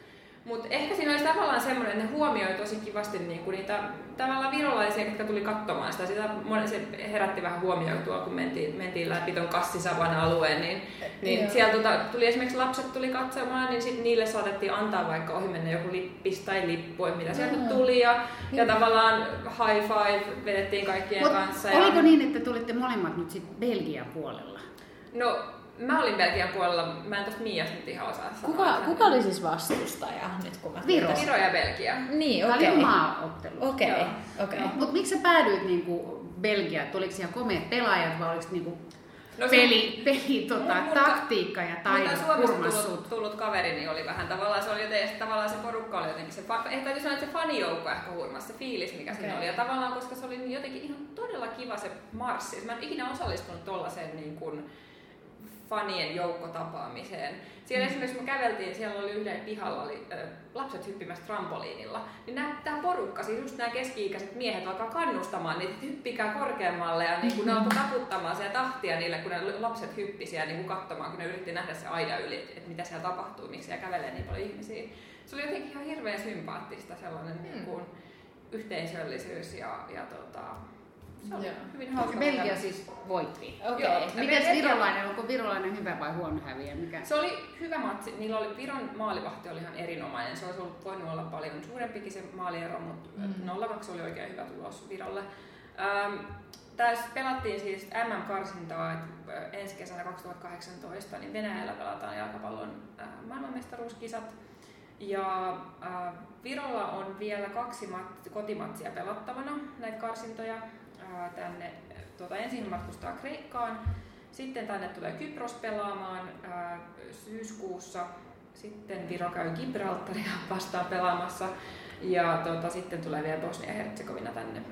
Mutta ehkä siinä olisi tavallaan semmoinen, että ne huomioi tosi kivasti niinku niitä tavallaan virolaisia, jotka tuli katsomaan sitä. sitä monen, se herätti vähän huomioon tuolla, kun mentiin, mentiin läpi ton Kassisavan alueen, niin, niin Joo. siellä tota, tuli esimerkiksi lapset tuli katsomaan, niin sit niille saatettiin antaa vaikka ohi mennä joku lippis tai lippu, mitä sieltä Joo. tuli. Ja, ja tavallaan high five vedettiin kaikkien Mut kanssa. Ja, oliko niin, että tulitte molemmat nyt sitten Belgian puolella? No, mä olin Belgian puolella, mä en tosta Miasta nyt ihan osaa sanoa. Kuka, kuka oli siis vastustaja nyt kun mä Viro. Viro ja Belgia. Niin, Tämä okei. oli maaottelu. Okei, Joo. okei. Mutta miksi sä päädyit niinku Belgiaan? Että Oliko siellä komeat pelaajat vai oliko niinku No se- peli, peli tota, Mutta- taktiikka ja taidot Mutta Suomesta hurmas tullut, tullut kaveri niin oli vähän tavallaan, se oli jotenkin, tavallaan se porukka oli jotenkin se, ehkä täytyy sanoa, että se fanijoukko ehkä hurmas, se fiilis mikä siinä Okei. oli. Ja tavallaan, koska se oli niin jotenkin ihan todella kiva se marssi. Mä en ikinä osallistunut tollaiseen niin kuin fanien joukkotapaamiseen. Siellä mm. esimerkiksi me käveltiin, siellä oli yhden pihalla oli, ö, lapset hyppimässä trampoliinilla. Niin tämä porukka, siis just nämä keski-ikäiset miehet alkaa kannustamaan niitä, että hyppikää korkeammalle ja niin kun ne alkoi taputtamaan sitä tahtia niille, kun ne lapset hyppisi ja niin kuin katsomaan, kun ne yritti nähdä se aida yli, että, mitä siellä tapahtuu, miksi siellä kävelee niin paljon ihmisiä. Se oli jotenkin ihan hirveän sympaattista sellainen mm. niin kuin, yhteisöllisyys ja, ja tota, se oli Joo. hyvin Ja hauska. Belgia siis voitti. Okei. Joo. Mites Belgia- virolainen, onko virolainen hyvä vai huono häviä? Mikä? Se oli hyvä matsi. Niillä oli, Viron maalivahti oli ihan erinomainen. Se olisi ollut, voinut olla paljon suurempikin se maaliero, mutta Mm. 0-2 oli oikein hyvä tulos Virolle. Ähm, tässä pelattiin siis MM-karsintaa että, äh, ensi kesänä 2018, niin Venäjällä pelataan jalkapallon äh, maailmanmestaruuskisat. Ja äh, Virolla on vielä kaksi mat- kotimatsia pelattavana näitä karsintoja. Tänne tuota, ensin matkustaa Kreikkaan, sitten tänne tulee Kypros pelaamaan äh, syyskuussa. Sitten Viro käy Gibraltaria vastaan pelaamassa. Ja tota, sitten tulee vielä Bosnia ja Herzegovina tänne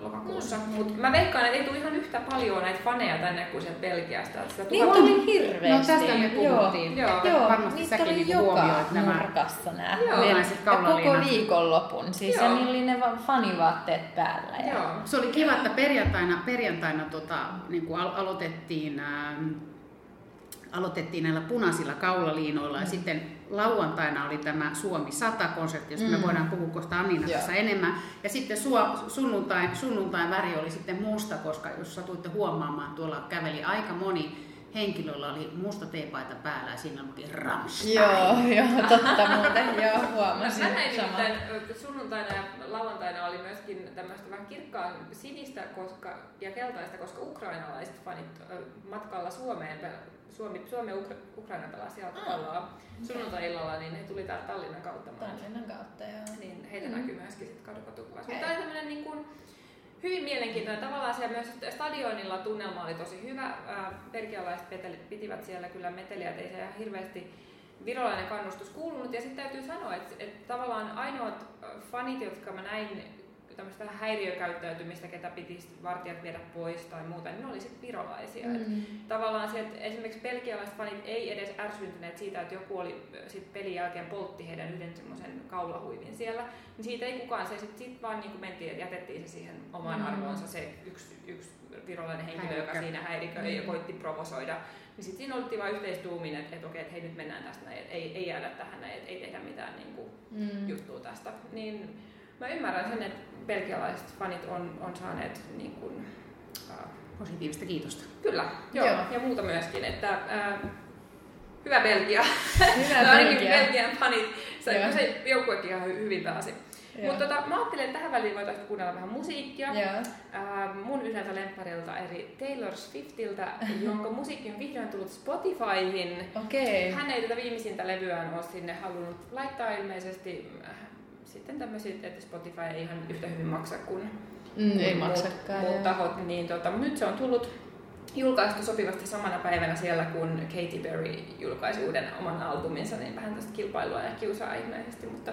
lokakuussa. Mutta mä veikkaan, että ei tule ihan yhtä paljon näitä faneja tänne kuin sieltä Belgiasta. Että sitä Niitä tuhat- oli hirveästi. No tästä me puhuttiin. Joo. Että Joo, varmasti niitä säkin oli niinku joka huomioit nämä. nurkassa nämä. Joo. Ja koko viikonlopun. Siis ja Joo. niillä oli ne va- fanivaatteet päällä. Ja... Joo. Se oli kiva, että perjantaina, perjantaina tota, niin kuin al- aloitettiin, ähm, aloitettiin näillä punaisilla kaulaliinoilla ja sitten lauantaina oli tämä Suomi 100-konsertti, josta mm. Me voidaan puhua kohta Anniina Joo. kanssa enemmän. Ja sitten suo, sunnuntain, sunnuntain väri oli sitten musta, koska jos satuitte huomaamaan, tuolla käveli aika moni henkilöllä oli musta teepaita päällä ja siinä luki Rammstein. Joo, joo, totta muuten. Joo, huomasin. Mä näin nimittäin sunnuntaina ja lauantaina oli myöskin tämmöistä vähän kirkkaan sinistä koska, ja keltaista, koska ukrainalaiset fanit matkalla Suomeen, Suomi, Suomi ja Ukra, Ukraina pelasi jalkapalloa sunnuntai-illalla, niin he tuli täältä Tallinnan kautta. Tallinnan kautta, joo. Niin heitä Mm. näkyy myöskin sit kadukatukuvassa. Mutta tämä on tämmöinen niin kuin, hyvin mielenkiintoinen. Tavallaan siellä myös stadionilla tunnelma oli tosi hyvä. Belgialaiset pitivät siellä kyllä meteliä, että ei se ihan hirveästi virolainen kannustus kuulunut. Ja sitten täytyy sanoa, että, että tavallaan ainoat fanit, jotka mä näin tämmöistä häiriökäyttäytymistä, ketä piti vartijat viedä pois tai muuta, niin ne oli sitten virolaisia. Mm. Tavallaan se, että esimerkiksi belgialaiset fanit ei edes ärsyntyneet siitä, että joku oli sit pelin jälkeen poltti heidän yhden semmoisen kaulahuivin siellä, niin siitä ei kukaan, se sitten sit vaan niin mentiin, että jätettiin se siihen omaan Mm. arvoonsa se yksi, yksi virolainen henkilö, joka Häirikkä. siinä häiriköi ja Mm. koitti provosoida. Niin sitten siinä oltiin vain yhteistuumin, että, että okei, että hei nyt mennään tästä näin, että ei, ei jäädä tähän näin, että ei tehdä mitään niin kuin, Mm. juttua tästä. Niin mä ymmärrän sen, että belgialaiset fanit on, on saaneet niin kuin, äh, Positiivista kiitosta. Kyllä, joo, Joo. ja muuta myöskin, että ää, hyvä Belgia. Hyvä Tai ainakin Belgia. Belgian fanit, se, se joukkuekin ihan hy- hyvin pääsi. Mutta tota, mä ajattelin, että tähän väliin voitaisiin kuunnella vähän musiikkia. Ää, mun yhdeltä lempparilta, eli Taylor Swiftiltä, jonka musiikki on vihdoin tullut Spotifyhin. Okei. Hän ei tätä viimeisintä levyään ole sinne halunnut laittaa ilmeisesti. Sitten tämmöiset, että Spotify ei ihan yhtä hyvin maksa kuin Mm, ei muut- maksakaan. Muut joo. tahot, niin tota, nyt se on tullut julkaistu sopivasti samana päivänä siellä, kun Katy Perry julkaisi uuden oman albuminsa, niin vähän tästä kilpailua ja kiusaa ilmeisesti, mutta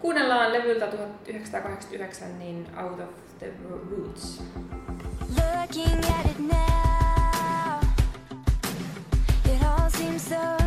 kuunnellaan levyltä 1989, niin Out of the Roots. Looking at it now, it all seems so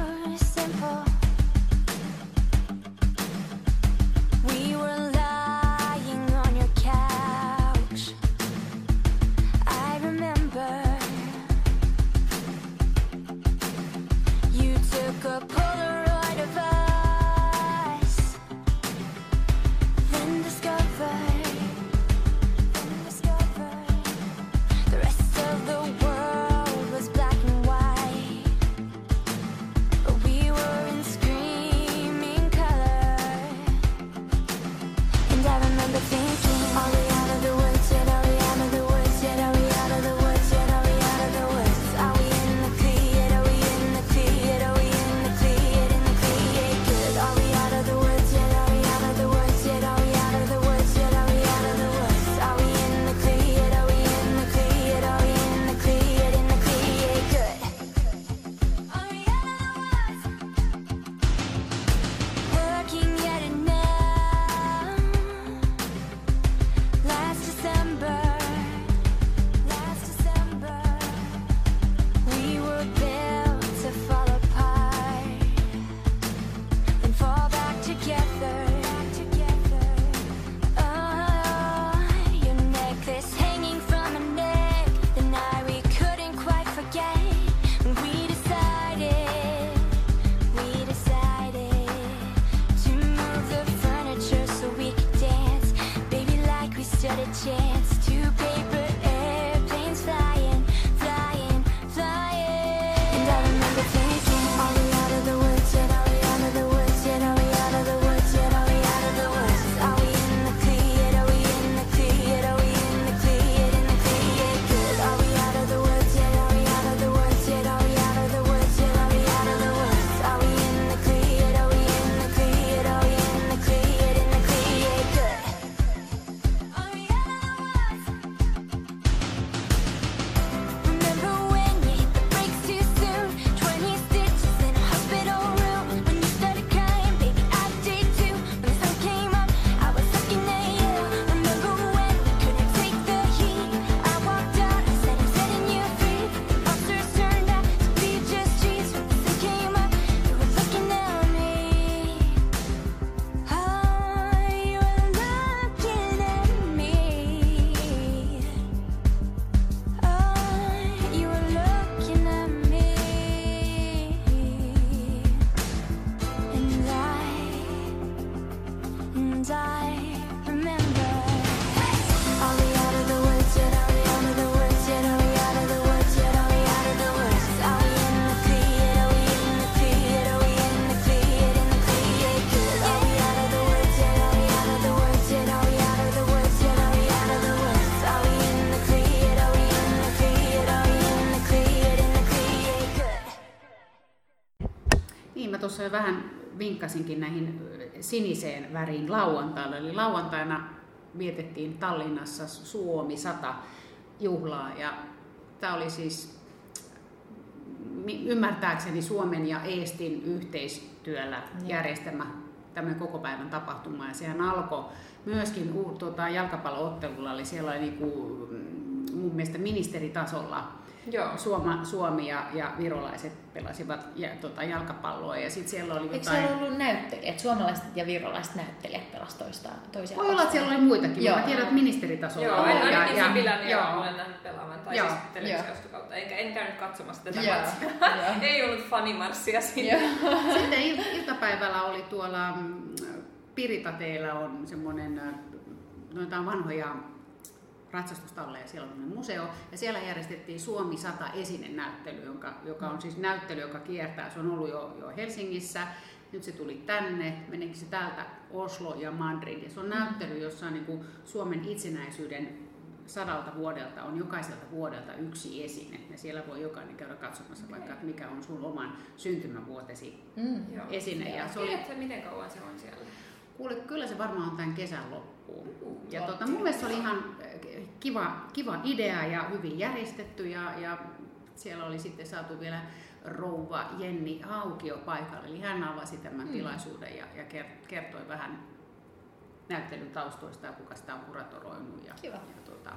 jo vähän vinkkasinkin näihin siniseen väriin lauantaina. Eli lauantaina vietettiin Tallinnassa Suomi 100 juhlaa ja tämä oli siis ymmärtääkseni Suomen ja Eestin yhteistyöllä järjestämä tämmöinen koko päivän tapahtuma ja sehän alkoi myöskin tuota, jalkapalloottelulla, eli siellä oli niinku, mm, mun mielestä ministeritasolla Joo. Suoma, Suomi ja, ja virolaiset pelasivat ja, tota, jalkapalloa ja sitten siellä oli Eikö jotain... siellä ollut näyttelijät, suomalaiset ja virolaiset näyttelijät pelasivat toista, toisiaan Voi olla, että siellä oli muitakin, Joo. mutta mä tiedän, että ministeritasolla Joo, oli. en ja, ainakin ja, Sipilän ja joo. olen nähnyt pelaavan, tai Joo. siis televisiosta kautta, eikä en käynyt katsomassa tätä Joo, matsia. joo. Ei ollut fanimarssia siinä. Sitten il- iltapäivällä oli tuolla mm, Piritateella on semmoinen, noita vanhoja ratsastustalleja, siellä on museo, ja siellä järjestettiin Suomi 100 esinenäyttely, jonka, joka on siis näyttely, joka kiertää. Se on ollut jo, jo Helsingissä, nyt se tuli tänne, meneekö se täältä Oslo ja Madrid. Ja se on näyttely, jossa on niin kuin Suomen itsenäisyyden sadalta vuodelta on jokaiselta vuodelta yksi esine. Ja siellä voi jokainen käydä katsomassa vaikka, että mikä on sun oman syntymävuotesi Mm. Joo. esine. Ja se oli Tiedätkö, miten kauan se on siellä? Kuule, kyllä se varmaan on tämän kesän loppuun. Uh, Ja tota, mun mielestä se oli ihan äh, kiva, kiva idea ja hyvin järjestetty ja, ja siellä oli sitten saatu vielä rouva Jenni Haukio paikalle. Eli hän avasi tämän Mm. tilaisuuden ja, ja ker- kertoi vähän näyttelyn taustoista ja kuka sitä on kuratoroinut ja, Kiva. ja tota,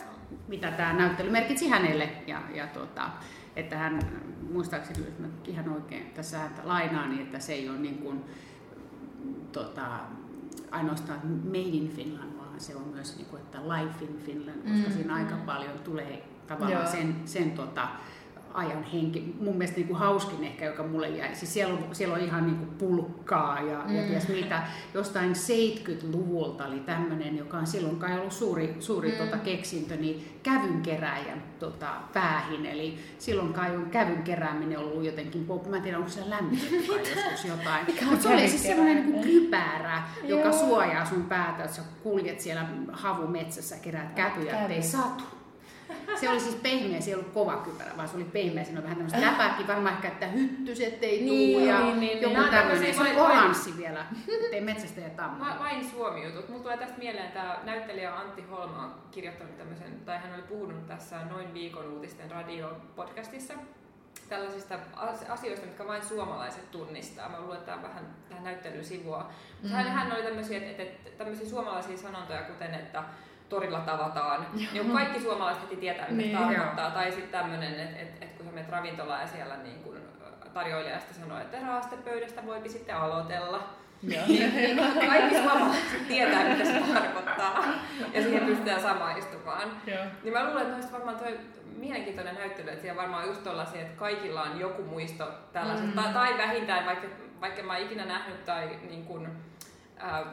Joo. mitä tämä näyttely merkitsi hänelle. Ja, ja tota, että hän, muistaakseni, jos mä ihan oikein tässä häntä lainaan, niin että se ei ole niin kuin, tota, ainoastaan made in Finland, vaan se on myös, niin kuin, että life in Finland, koska Mm, siinä aika paljon tulee tavallaan Joo. sen, sen tota, ajan henki. Mun mielestä niin kuin hauskin ehkä, joka mulle jäi. Siis siellä on, siellä on ihan niin kuin pulkkaa ja, mm. ja ties mitä. Jostain 70-luvulta oli tämmöinen, joka on silloin kai ollut suuri, suuri mm. tota, keksintö, niin kävynkeräjän tota, päähin. Eli silloin kai on kävyn kerääminen ollut jotenkin, mä en tiedä onko se lämmitetty joskus jotain. Mutta se oli siis semmoinen niin kypärä, joka Joo. suojaa sun päätä, että sä kuljet siellä havumetsässä, keräät käpyjä, ettei satu. Se oli siis pehmeä, se ei ollut kova kypärä, vaan se oli pehmeä. Siinä on vähän tämmöistä läpäkkiä, varmaan ehkä, että hyttyset ei Niin, tuu ja niin, niin, joku niin. tämmöinen. Se oli Vain- vain- oranssi vielä, ettei metsästäjä tamma. Va- vain Suomi-jutut. Mulla tulee tästä mieleen tämä näyttelijä Antti Holma on kirjoittanut tämmöisen, tai hän oli puhunut tässä Noin viikon uutisten radio-podcastissa tällaisista as- asioista, mitkä vain suomalaiset tunnistaa. Mä luulen, että tämä on vähän tähän näyttelyn sivua. Mm. Hän, hän oli tämmöisiä, että, että tämmöisiä suomalaisia sanontoja, kuten että torilla tavataan. Niin kaikki suomalaiset heti tietää, mitä Niin. tarkoittaa. Tai sitten tämmöinen, että, että, että kun sä menet ravintolaan ja siellä niin kun tarjoilijasta sanoo, että raastepöydästä voipi sitten aloitella. Joo. Niin kaikki suomalaiset tietää, mitä se tarkoittaa. Ja siihen pystytään samaistumaan. Joo. Niin mä luulen, että varmaan toi mielenkiintoinen näyttely, että siellä varmaan just tollasia, että kaikilla on joku muisto tällaisesta. Mm. Tai, tai vähintään, vaikka, vaikka mä en ikinä nähnyt tai niin kun,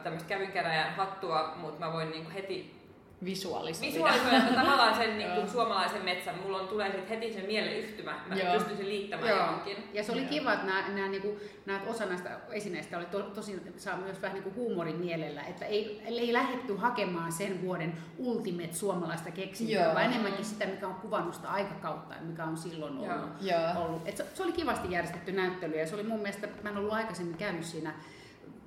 tämmöistä kävynkäräjän hattua, mutta mä voin niin kuin heti Visualisoida. visualisoida että tavallaan sen niin kuin suomalaisen metsän. Mulla on, tulee sit heti se mieleyhtymä. Mä Joo. pystyn sen liittämään Joo. johonkin. Ja se oli Joo. kiva, että nämä, nämä, niin kuin, nämä osa näistä esineistä oli to, tosi saa myös vähän niin kuin huumorin mielellä, että ei, ei lähdetty hakemaan sen vuoden ultimate suomalaista keksintöä, Joo. vaan enemmänkin sitä, mikä on kuvannut sitä aikakautta ja mikä on silloin ollut. Joo. Joo. ollut. Et se, se oli kivasti järjestetty näyttely ja se oli mun mielestä, mä en ollut aikaisemmin käynyt siinä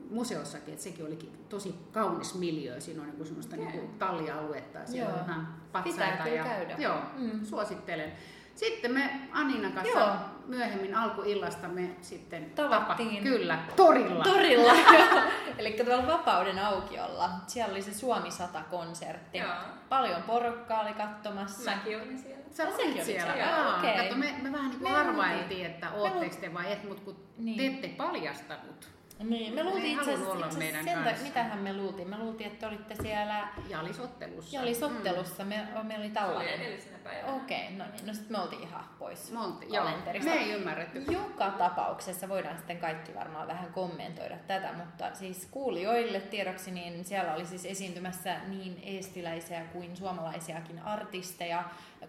museossakin, että sekin oli tosi kaunis miljö. Siinä on niin semmoista niin tallialuetta ja siellä Joo. on ihan patsaita. ja, käydä. Joo, Mm. suosittelen. Sitten me Anninan kanssa Joo. myöhemmin alkuillasta me sitten Tavattiin. kyllä, torilla. Torilla. Eli tuolla Vapauden aukiolla. Siellä oli se Suomi 100-konsertti. Joo. Paljon porukkaa oli katsomassa. Mäkin olin siellä. Sä No, olit siellä. siellä, Jaa, okei. Kato, me, me vähän niin kuin Me arvailtiin, että ootteko te vai et, mutta kun Niin. te ette paljastanut. Niin, me ei luultiin itse asiassa, itse asiassa meidän sen, kanssa. mitähän me luultiin? Me luultiin, että olitte siellä Jalisottelussa. Jalisottelussa. Me, meillä oli Se oli tällainen. edellisenä päivänä. Okei, no niin, no sitten me oltiin ihan pois Me, oltiin, joo, kalenterista. me ei ymmärretty. Joka tapauksessa voidaan sitten kaikki varmaan vähän kommentoida tätä, mutta siis kuulijoille tiedoksi, niin siellä oli siis esiintymässä niin eestiläisiä kuin suomalaisiakin artisteja.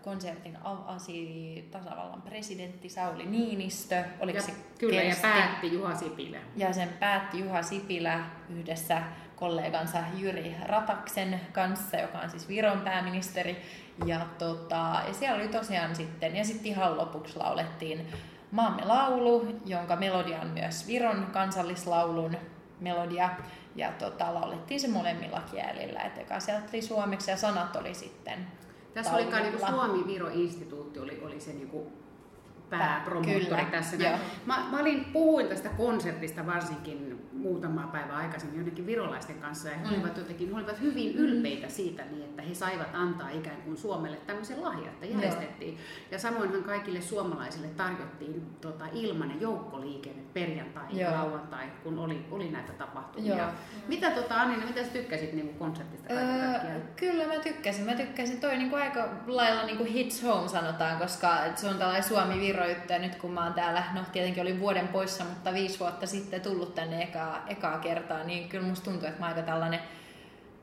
Konsertin avasi tasavallan presidentti Sauli Niinistö, oliko Ja, se kyllä, ja kesti? päätti Juha Sipilä. Ja sen päätti Juha Sipilä yhdessä kollegansa Jyri Rataksen kanssa, joka on siis Viron pääministeri. Ja, tota, ja siellä oli tosiaan sitten, ja sitten ihan lopuksi laulettiin Maamme laulu, jonka melodia on myös Viron kansallislaulun melodia. Ja tota, laulettiin se molemmilla kielillä, että eka sieltä oli suomeksi ja sanat oli sitten Tässä oli kai niinku. Suomi-Viro-instituutti oli, oli se niinku pääpromoottori kyllä, tässä. joo. Mä, mä olin, puhuin tästä konsertista varsinkin muutama päivä aikaisemmin jonnekin virolaisten kanssa ja he Mm. olivat jotenkin he olivat hyvin ylpeitä siitä niin, että he saivat antaa ikään kuin Suomelle tämmöisen lahjan, että järjestettiin. Ja samoinhan kaikille suomalaisille tarjottiin tota, ilmainen joukkoliikenne perjantai ja Joo. lauantai, kun oli, oli näitä tapahtumia. Joo. Mitä tota, Annina, mitä sä tykkäsit niin kuin konsertista Öö, kyllä mä tykkäsin. Mä tykkäsin. Toi niinku aika lailla niinku hits home sanotaan, koska se on tällainen Suomi-Viro Ja nyt kun mä oon täällä, no tietenkin olin vuoden poissa, mutta viisi vuotta sitten tullut tänne ekaa, ekaa kertaa, niin kyllä musta tuntuu, että mä aika tällainen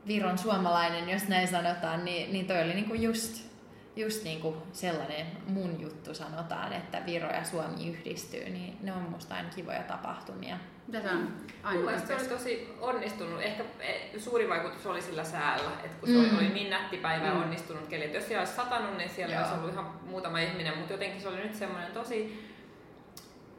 Viron suomalainen, jos näin sanotaan, niin, niin toi oli niinku just, just niinku sellainen mun juttu sanotaan, että Viro ja Suomi yhdistyy, niin ne on musta aina kivoja tapahtumia. Mitä sä Mun aina se oli tosi onnistunut. Ehkä eh, suuri vaikutus oli sillä säällä, että kun se Mm. oli, niin nätti päivä ja Mm. onnistunut keli. Että jos siellä olisi satanut, niin siellä Joo. olisi ollut ihan muutama ihminen, mutta jotenkin se oli nyt semmoinen tosi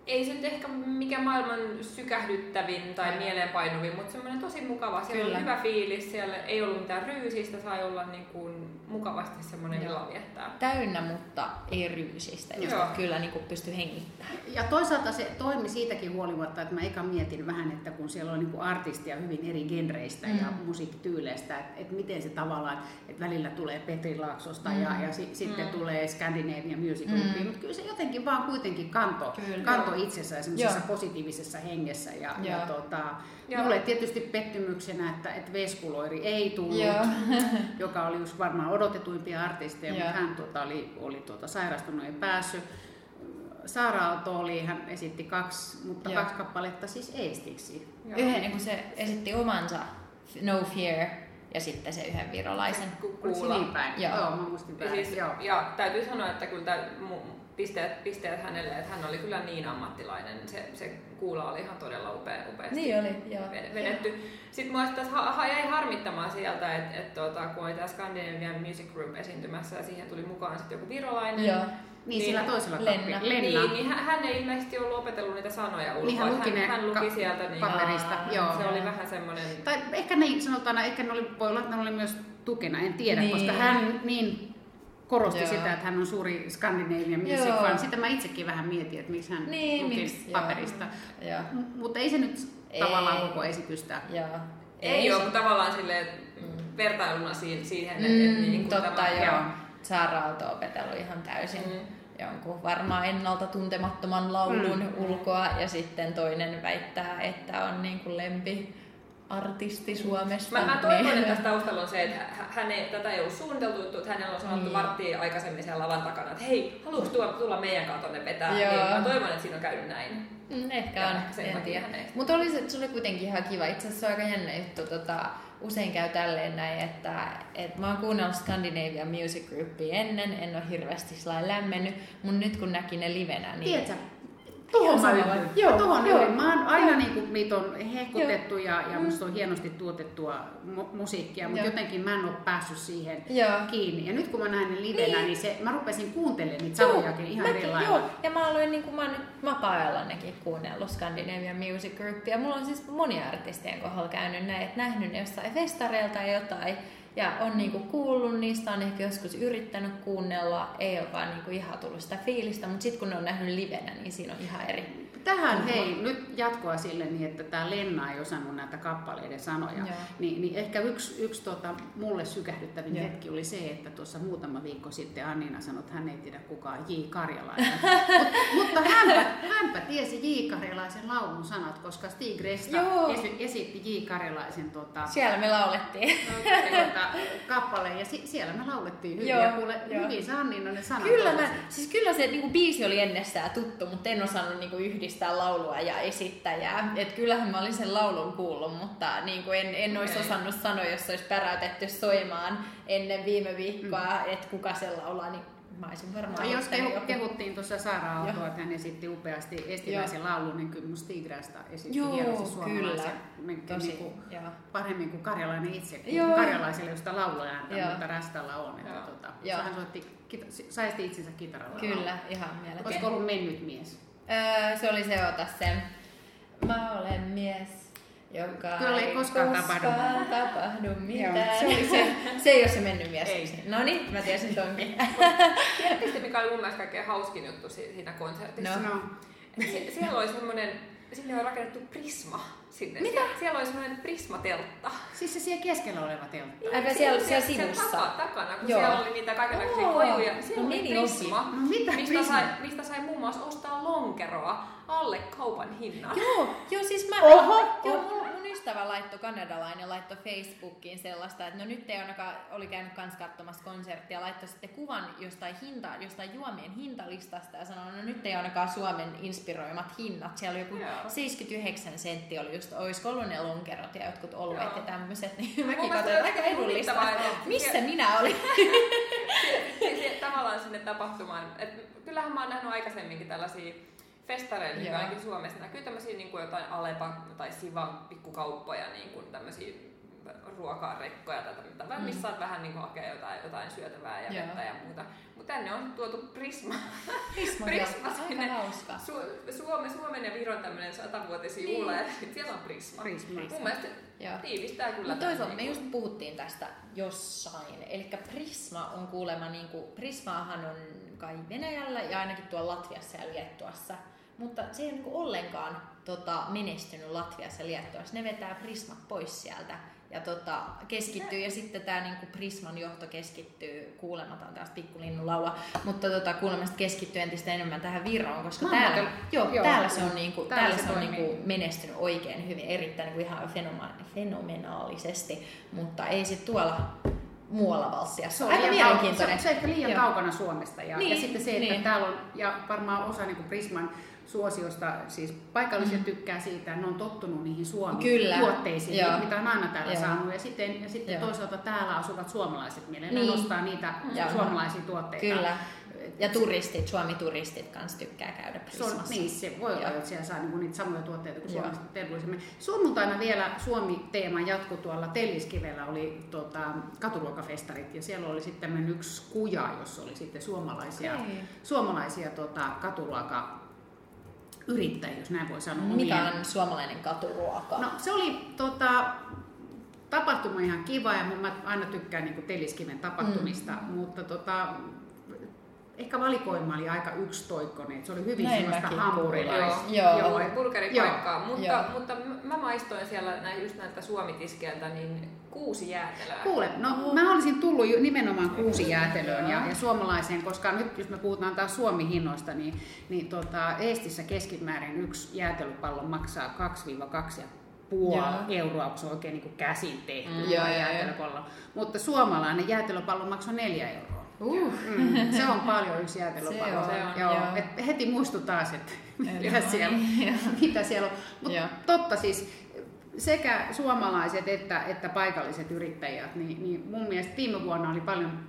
ei se nyt ehkä mikä maailman sykähdyttävin tai Aivan. mieleenpainuvin, mutta semmoinen tosi mukava. Siellä Kyllä. oli hyvä fiilis, siellä ei ollut mitään ryysistä, sai olla niin kuin mukavasti semmoinen ilo viettää. Täynnä, mutta ei ryysistä, josta Joo. kyllä niinku pysty hengittämään. Ja toisaalta se toimi siitäkin huolimatta, että mä eka mietin vähän, että kun siellä on niin artistia hyvin eri genreistä Mm. ja musiikkityyleistä, että, että miten se tavallaan, että välillä tulee Petri Laaksosta Mm. ja, ja si, sitten Mm. tulee Scandinavian Music Mm. Mutta kyllä se jotenkin vaan kuitenkin kanto, Kyllä. kanto itsessään semmoisessa Joo. positiivisessa hengessä. Ja, ja Joo. tota, Joo. mulle tietysti pettymyksenä, että, että Veskuloiri ei tullut, Joo. joka oli just varmaan odotetuimpia artisteja, Joo. mutta hän tota, oli, oli tota, sairastunut ja päässyt. Saara Aalto oli, hän esitti kaksi, mutta Joo. kaksi kappaletta siis eestiksi. Yhden, niin kun se esitti omansa No Fear ja sitten se yhden virolaisen. Kuula. niin? Joo. Joo, mä muistin Ja, väärin. siis, Joo. ja täytyy sanoa, että kyllä tää, mu, pisteet, pisteet hänelle, että hän oli kyllä niin ammattilainen. Se, se kuula oli ihan todella upea, upeasti Niin oli, joo. ve- vedetty. Sitten mua taas ha, ha, jäi harmittamaan sieltä, että et, tota, kun oli tämä Scandinavian Music Group esiintymässä ja siihen tuli mukaan sitten joku virolainen. Joo. Niin, Niin, sillä toisella Lenna. kappi- Lenna. Niin, niin hän, hän ei ilmeisesti ollut opetellut niitä sanoja ulkoa. Niin, hän luki hän, hän luki sieltä niin, paperista, Aa, joo. Se oli vähän semmoinen... Tai ehkä ne, sanotaan, ehkä ne oli, voi olla, että ne oli myös tukena, en tiedä, Niin. koska hän niin korosti Joo. sitä, että hän on suuri Scandinavian music Joo. fan. Sitä mä itsekin vähän mietin, että miksi hän Niin, luki miksi, paperista. Joo. M- mutta ei se nyt Ei. tavallaan koko esitystä. Joo. Ei, ole se- tavallaan silleen Mm. vertailuna siihen, siihen Mm, että, että niin kuin totta tämä, joo. Saara Aalto opetellut ihan täysin Mm. jonkun varmaan ennalta tuntemattoman laulun Mm. ulkoa ja sitten toinen väittää, että on niin kuin lempi artisti Suomesta. Mä, mä toivon, niin- että tässä taustalla on se, että hä- hän ei, tätä ei ollut suunniteltu, että hänellä on sanottu Niin. varttia aikaisemmin siellä lavan takana, että hei, haluatko tulla, meidän kanssa tonne vetää? Joo. Niin, mä toivon, että siinä on käynyt näin. Mm, ehkä Ja on, ehkä sen en tiedä. Mutta oli se, se oli kuitenkin ihan kiva. Itse asiassa se on aika jännä juttu. Tota, usein käy tälleen näin, että et mä oon kuunnellut Scandinavian Music Groupia ennen, en ole hirveästi lämmennyt, mutta nyt kun näki ne livenä, niin... Tiedätkö, tuohon mä yhdyn. Joo, Tuohon joo. yhdyn. Mä oon aina niin kuin, niitä on hehkutettu ja, ja musta on hienosti tuotettua mu- musiikkia, mutta Joo. jotenkin mä en ole päässyt siihen Joo. kiinni. Ja nyt kun mä näin ne livenä, Niin. niin, se, mä rupesin kuuntelemaan niitä Joo, sanojakin ihan mäkin, eri lailla. Joo, ja mä aloin, niin kuin, mä oon nyt vapaa-ajallanekin kuunnellut Scandinavian Music Groupia. Mulla on siis monia artistien kohdalla käynyt näin, että nähnyt ne jostain festareilta jotain. Ja on niinku kuullut niistä, on ehkä joskus yrittänyt kuunnella, ei ole vaan niinku ihan tullut sitä fiilistä, mutta sitten kun ne on nähnyt livenä, niin siinä on ihan eri. Tähän hei, nyt jatkoa sille niin, että tämä Lenna ei osannut näitä kappaleiden sanoja. Joo. Niin, niin ehkä yksi, yksi tota, mulle sykähdyttävin Joo. hetki oli se, että tuossa muutama viikko sitten Annina sanoi, että hän ei tiedä kukaan J. Karjalainen. Mut, mutta hänpä, hänpä tiesi J. Karjalaisen laulun sanat, koska Stig Resta esi, esitti J. Karjalaisen tota, Siellä me laulettiin. tuota, kappaleen ja si, siellä me laulettiin hyvin. Joo, ja kuule, joo. hyvin se Annina ne sanat. Kyllä, mä, siis kyllä se niinku, biisi oli ennestään tuttu, mutta en osannut niinku, yhdistää laulua ja esittäjää. Et kyllähän mä olin sen laulun kuullut, mutta niinku, en, en olisi Okei. osannut sanoa, jos olisi päräytetty soimaan ennen viime viikkoa, Mm. että kuka sen laulaa, niin mä olisin varmaan No, jos kehu, joku- kehuttiin tuossa Saara Aaltoa, että hän esitti upeasti estiläisen laulun, niin kyllä musta Tigrasta esitti Joo, hienosti suomalaisen. kyllä. Niin, Tosi, niin kuin, joo. paremmin kuin karjalainen itse, kun Joo. karjalaiselle, josta lauluääntä, Joo. mutta Rastalla on. Että, Joo. tota, Joo. hän soitti, kita- saisti itsensä kitaralla. Kyllä, ihan mieletön. Olisiko ollut mennyt mies? Öö, se oli se, ota sen. Mä olen mies, joka Kyllä ei koskaan tapahdu tapahdu mitään. Joo, se, oli se, se ei ole se mennyt mies. Ei. No niin, mä tiesin tonkin. Tiedättekö, mikä oli mun mielestä kaikkein hauskin juttu si- siinä konsertissa? No. No. Sie- siellä oli semmoinen, sinne on rakennettu prisma sinne. Mitä? Sie- siellä oli semmoinen prismateltta. Siis se siellä keskellä oleva teltta. Aivan siellä, siellä sivussa. Taka, takana, kun Joo. siellä oli niitä kaikenlaisia kojuja. Siellä no oli prisma, No mitä mistä, prisma? sai, mistä sai muun muassa ostaa lonkeroa alle kaupan hinnan. Joo, joo siis mä, Oho, joo, oho. Ystävä laittoi, kanadalainen, laittoi Facebookiin sellaista, että no nyt ei ainakaan, oli käynyt kans katsomassa konserttia, laittoi sitten kuvan jostain, hinta, jostain juomien hintalistasta ja sanoi, no nyt ei ainakaan Suomen inspiroimat hinnat. Siellä oli joku Joo. 79 senttiä oli just, olisiko ollut ne lonkerot ja jotkut oluet Joo. ja tämmöiset, niin mäkin katsoin, aika edullista. Missä minä olin? tavallaan sinne tapahtumaan. Et kyllähän mä oon nähnyt aikaisemminkin tällaisia festareilla, niin Joo. ainakin Suomessa näkyy tämmöisiä niin kuin jotain Alepa tai Sivan pikkukauppoja, niin kuin tämmöisiä ruokarekkoja tai mitä, Mm. missä on vähän niin kuin hakea jotain, jotain syötävää ja vettä ja muuta. Mutta tänne on tuotu Prisma. Prisma, Prisma sinne. Su- Suomen, Suomen ja Viron tämmöinen satavuotisia Niin. juhla ja siellä on Prisma. Prisma. Mun mielestä Joo. tiivistää kyllä. Mutta tämän toisaalta me niinku- just puhuttiin tästä jossain. Eli Prisma on kuulemma, niin kuin, Prismaahan on kai Venäjällä ja ainakin tuolla Latviassa ja Liettuassa. Mutta se ei ole niin ollenkaan tota, menestynyt Latviassa ja Liettuassa. Ne vetää Prismat pois sieltä ja tota, keskittyy. Ja sitten tämä niin Prisman johto keskittyy, kuulemataan taas pikkulinnun laula, mutta tota, kuulemma sit keskittyy entistä enemmän tähän Viroon, koska täällä, joo, joo, täällä se on, niin kuin, täällä täällä se se on niin kuin menestynyt oikein hyvin, erittäin niin kuin ihan fenoma- fenomenaalisesti, mutta ei sit tuolla muualla Valsiassa. Se on, Aika mielenkiintoinen. se, se on ehkä liian Joo. kaukana Suomesta. Ja, Niin, ja sitten se, että niin. täällä on, ja varmaan osa niin kuin Prisman suosiosta, siis paikalliset tykkää siitä, että ne on tottunut niihin Mm. Suomi-tuotteisiin, Joo. mitä on aina täällä Joo. saanut. Ja sitten, ja sitten Joo. toisaalta täällä asuvat suomalaiset mielellään Niin. nostaa niitä Joo. suomalaisia tuotteita. Kyllä. Ja turistit, Suomi-turistit kanssa tykkää käydä Se on, Prismassa. niin, se voi olla, että siellä saa niinku niitä samoja tuotteita kuin. Suomesta terveellisemmin. Sunnuntaina vielä Suomi-teema jatku tuolla Telliskivellä oli tota, katuruokafestarit ja siellä oli sitten yksi kuja, jossa oli sitten suomalaisia, Okei. suomalaisia tota, katuruoka yrittäjiä, jos näin voi sanoa. Mikä omien- on suomalainen katuruoka? No se oli tota, tapahtuma ihan kiva ja mä aina tykkään niin Telliskiven tapahtumista, mm. mutta tota, ehkä valikoima oli aika yksitoikkoinen. Se oli hyvin Näin sellaista hampurilaista. kuulin. Joo. Joo, Joo. burgeripaikkaa, mutta, Joo. mutta mä maistoin siellä näin, just näiltä suomitiskeiltä niin kuusi jäätelöä. Kuule, no mä olisin tullut nimenomaan kuusi jäätelöön ja, ja suomalaiseen, koska nyt jos me puhutaan taas Suomi-hinnoista, niin, niin tota, Eestissä keskimäärin yksi jäätelöpallo maksaa 2-2,5 puoli Joo. euroa, kun se on oikein niin käsin tehty Mm. jäätelöpallo. Mutta suomalainen jäätelöpallo maksaa 4 euroa. Uh. Mm, se on paljon yksi jäätelöpallo. Se on, joo. joo. Et heti muistu taas, että mitä no siellä, mitä siellä on. Mutta totta siis, sekä suomalaiset että, että paikalliset yrittäjät, niin, niin mun mielestä viime vuonna oli paljon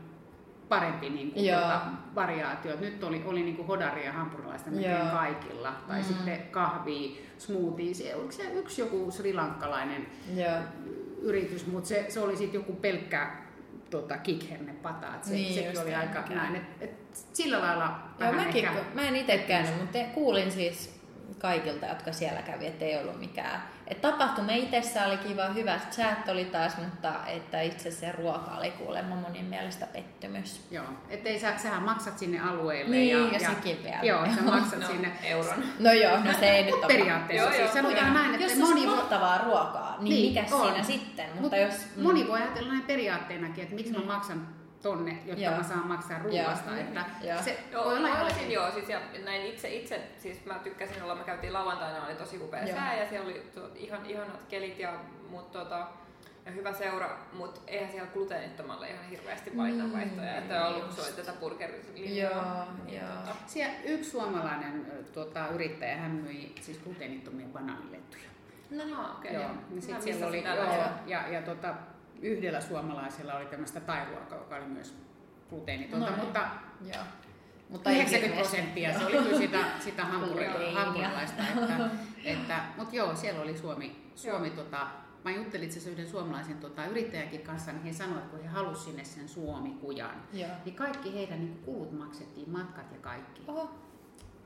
parempi niin kuin, tuota, variaatio. Nyt oli, oli niin kuin hodaria ja hampurilaista melkein kaikilla. Tai Mm. sitten kahvia, smoothie. Se, oliko se yksi joku srilankkalainen yritys, mutta se, se oli sitten joku pelkkä tota, kikhernepata. Et Se, Niin sekin oli näin, aika mikä. näin. Et, et sillä lailla Joo, mäkin, ehkä... mä en itse käynyt, mutta kuulin siis kaikilta, jotka siellä kävi, että ei ollut mikään. Et tapahtuma itsessä oli kiva, hyvä chat oli taas, mutta että itse se ruoka oli kuulemma monin mielestä pettymys. Joo, ettei sä, sähän maksat sinne alueelle. Niin, ja sekin vielä. Joo, sä maksat No, sinne. euron. No joo, no se ei nyt ole. Periaatteessa Joo, siis joo. sanotaan näin, että Jos moni mahtavaa ruokaa, niin, Niin, mikä on. siinä sitten? Mutta mut jos... mm. moni voi ajatella näin periaatteenakin, että miksi mä maksan tonne, jotta Joo. mä saan maksaa ruoasta. Joo. Että Joo. se Joo, voi olla mä olisin, joo, siis ja näin itse, itse, siis mä tykkäsin olla, me käytiin lauantaina, oli tosi upea Joo. sää ja siellä oli to, ihan ihanat kelit ja, mut, tota, ja hyvä seura, mutta eihän siellä gluteenittomalle ihan hirveästi valinnanvaihtoja, Mm, että on ollut oli tätä burgerilinjaa. Joo, niin, joo. Tota, Siellä yksi suomalainen tota, yrittäjä, hän myi siis gluteenittomia banaanilettuja. No niin. Aha, okei. Joo, joo. niin Mä sit siellä oli, joo, ja, ja tota, yhdellä suomalaisella oli tämmöistä tairuokaa, joka oli myös gluteenitonta, No mutta Joo. Mutta ei 90 hirveästi. prosenttia, se oli kyllä sitä, sitä hampurilaista. Että, että, mutta joo, siellä oli Suomi, Suomi tota, mä juttelin itse yhden suomalaisen tota, yrittäjänkin kanssa, niin he sanoivat, että kun he halusivat sinne sen Suomi-kujan, Joo. niin kaikki heidän niin kulut maksettiin, matkat ja kaikki. Oho.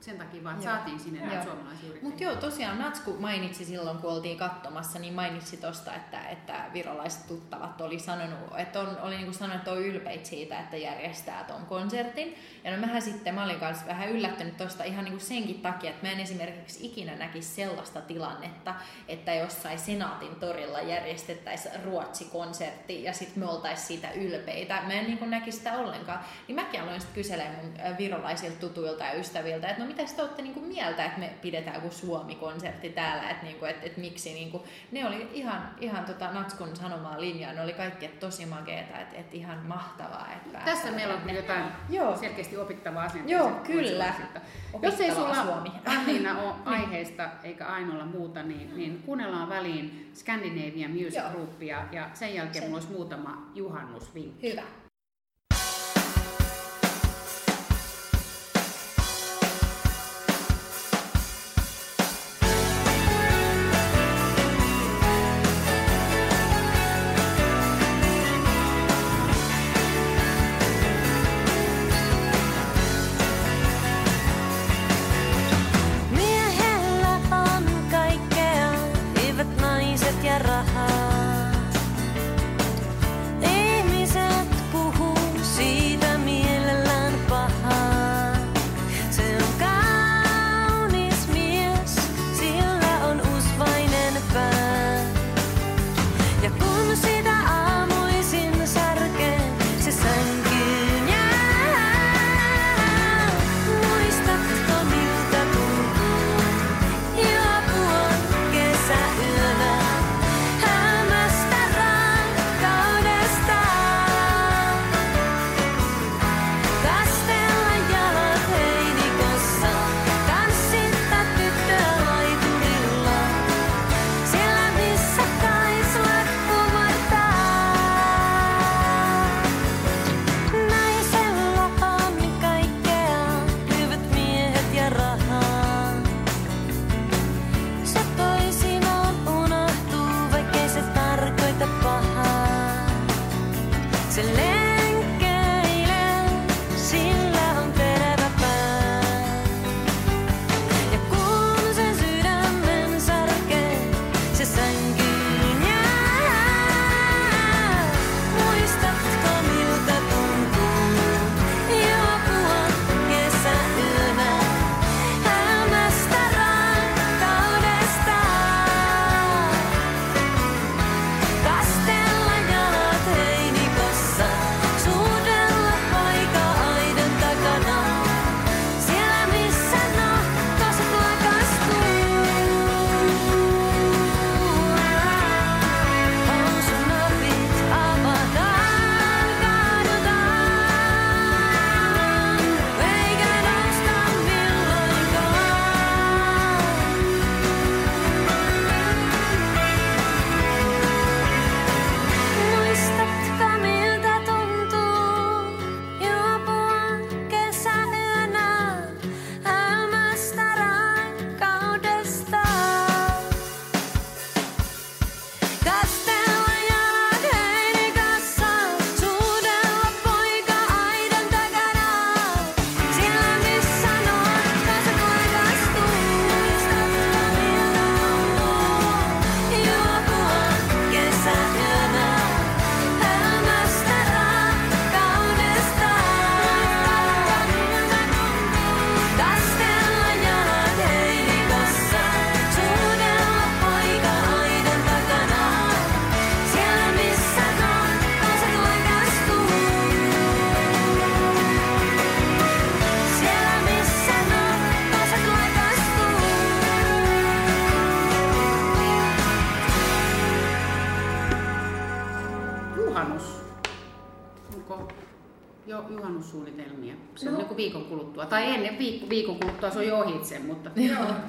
Sen takia vaan että Joo. saatiin sinne näitä suomalaisia yrittäjiä. Mutta joo, tosiaan Natsku mainitsi silloin, kun oltiin katsomassa, niin mainitsi tosta, että, että virolaiset tuttavat oli sanonut, että on, oli niin kuin sanonut, että on ylpeitä siitä, että järjestää ton konsertin. Ja no mähän sitten, mä olin kanssa vähän yllättynyt tosta ihan niin kuin senkin takia, että mä en esimerkiksi ikinä näkisi sellaista tilannetta, että jossain Senaatin torilla järjestettäisiin Ruotsi-konsertti ja sitten me oltaisiin siitä ylpeitä. Mä en niin kuin näkisi sitä ollenkaan. Niin mäkin aloin sitten kyselemään mun äh, virolaisilta tutuilta ja ystäviltä, että no mitä te olette niinku mieltä, että me pidetään joku Suomi-konsertti täällä, että niinku, et, et miksi niinku, ne oli ihan, ihan tota Natskun sanomaa linjaa, ne oli kaikki että tosi makeeta, että et ihan mahtavaa, että Tässä meillä on tänne. jotain Joo. selkeästi opittavaa asiaa. Joo, kyllä. Jos ei sulla Suomi. Anniina ole aiheesta eikä ainoalla muuta, niin, niin kuunnellaan väliin Scandinavian Music. Groupia ja sen jälkeen Sen. mulla olisi muutama juhannusvinkki. Hyvä.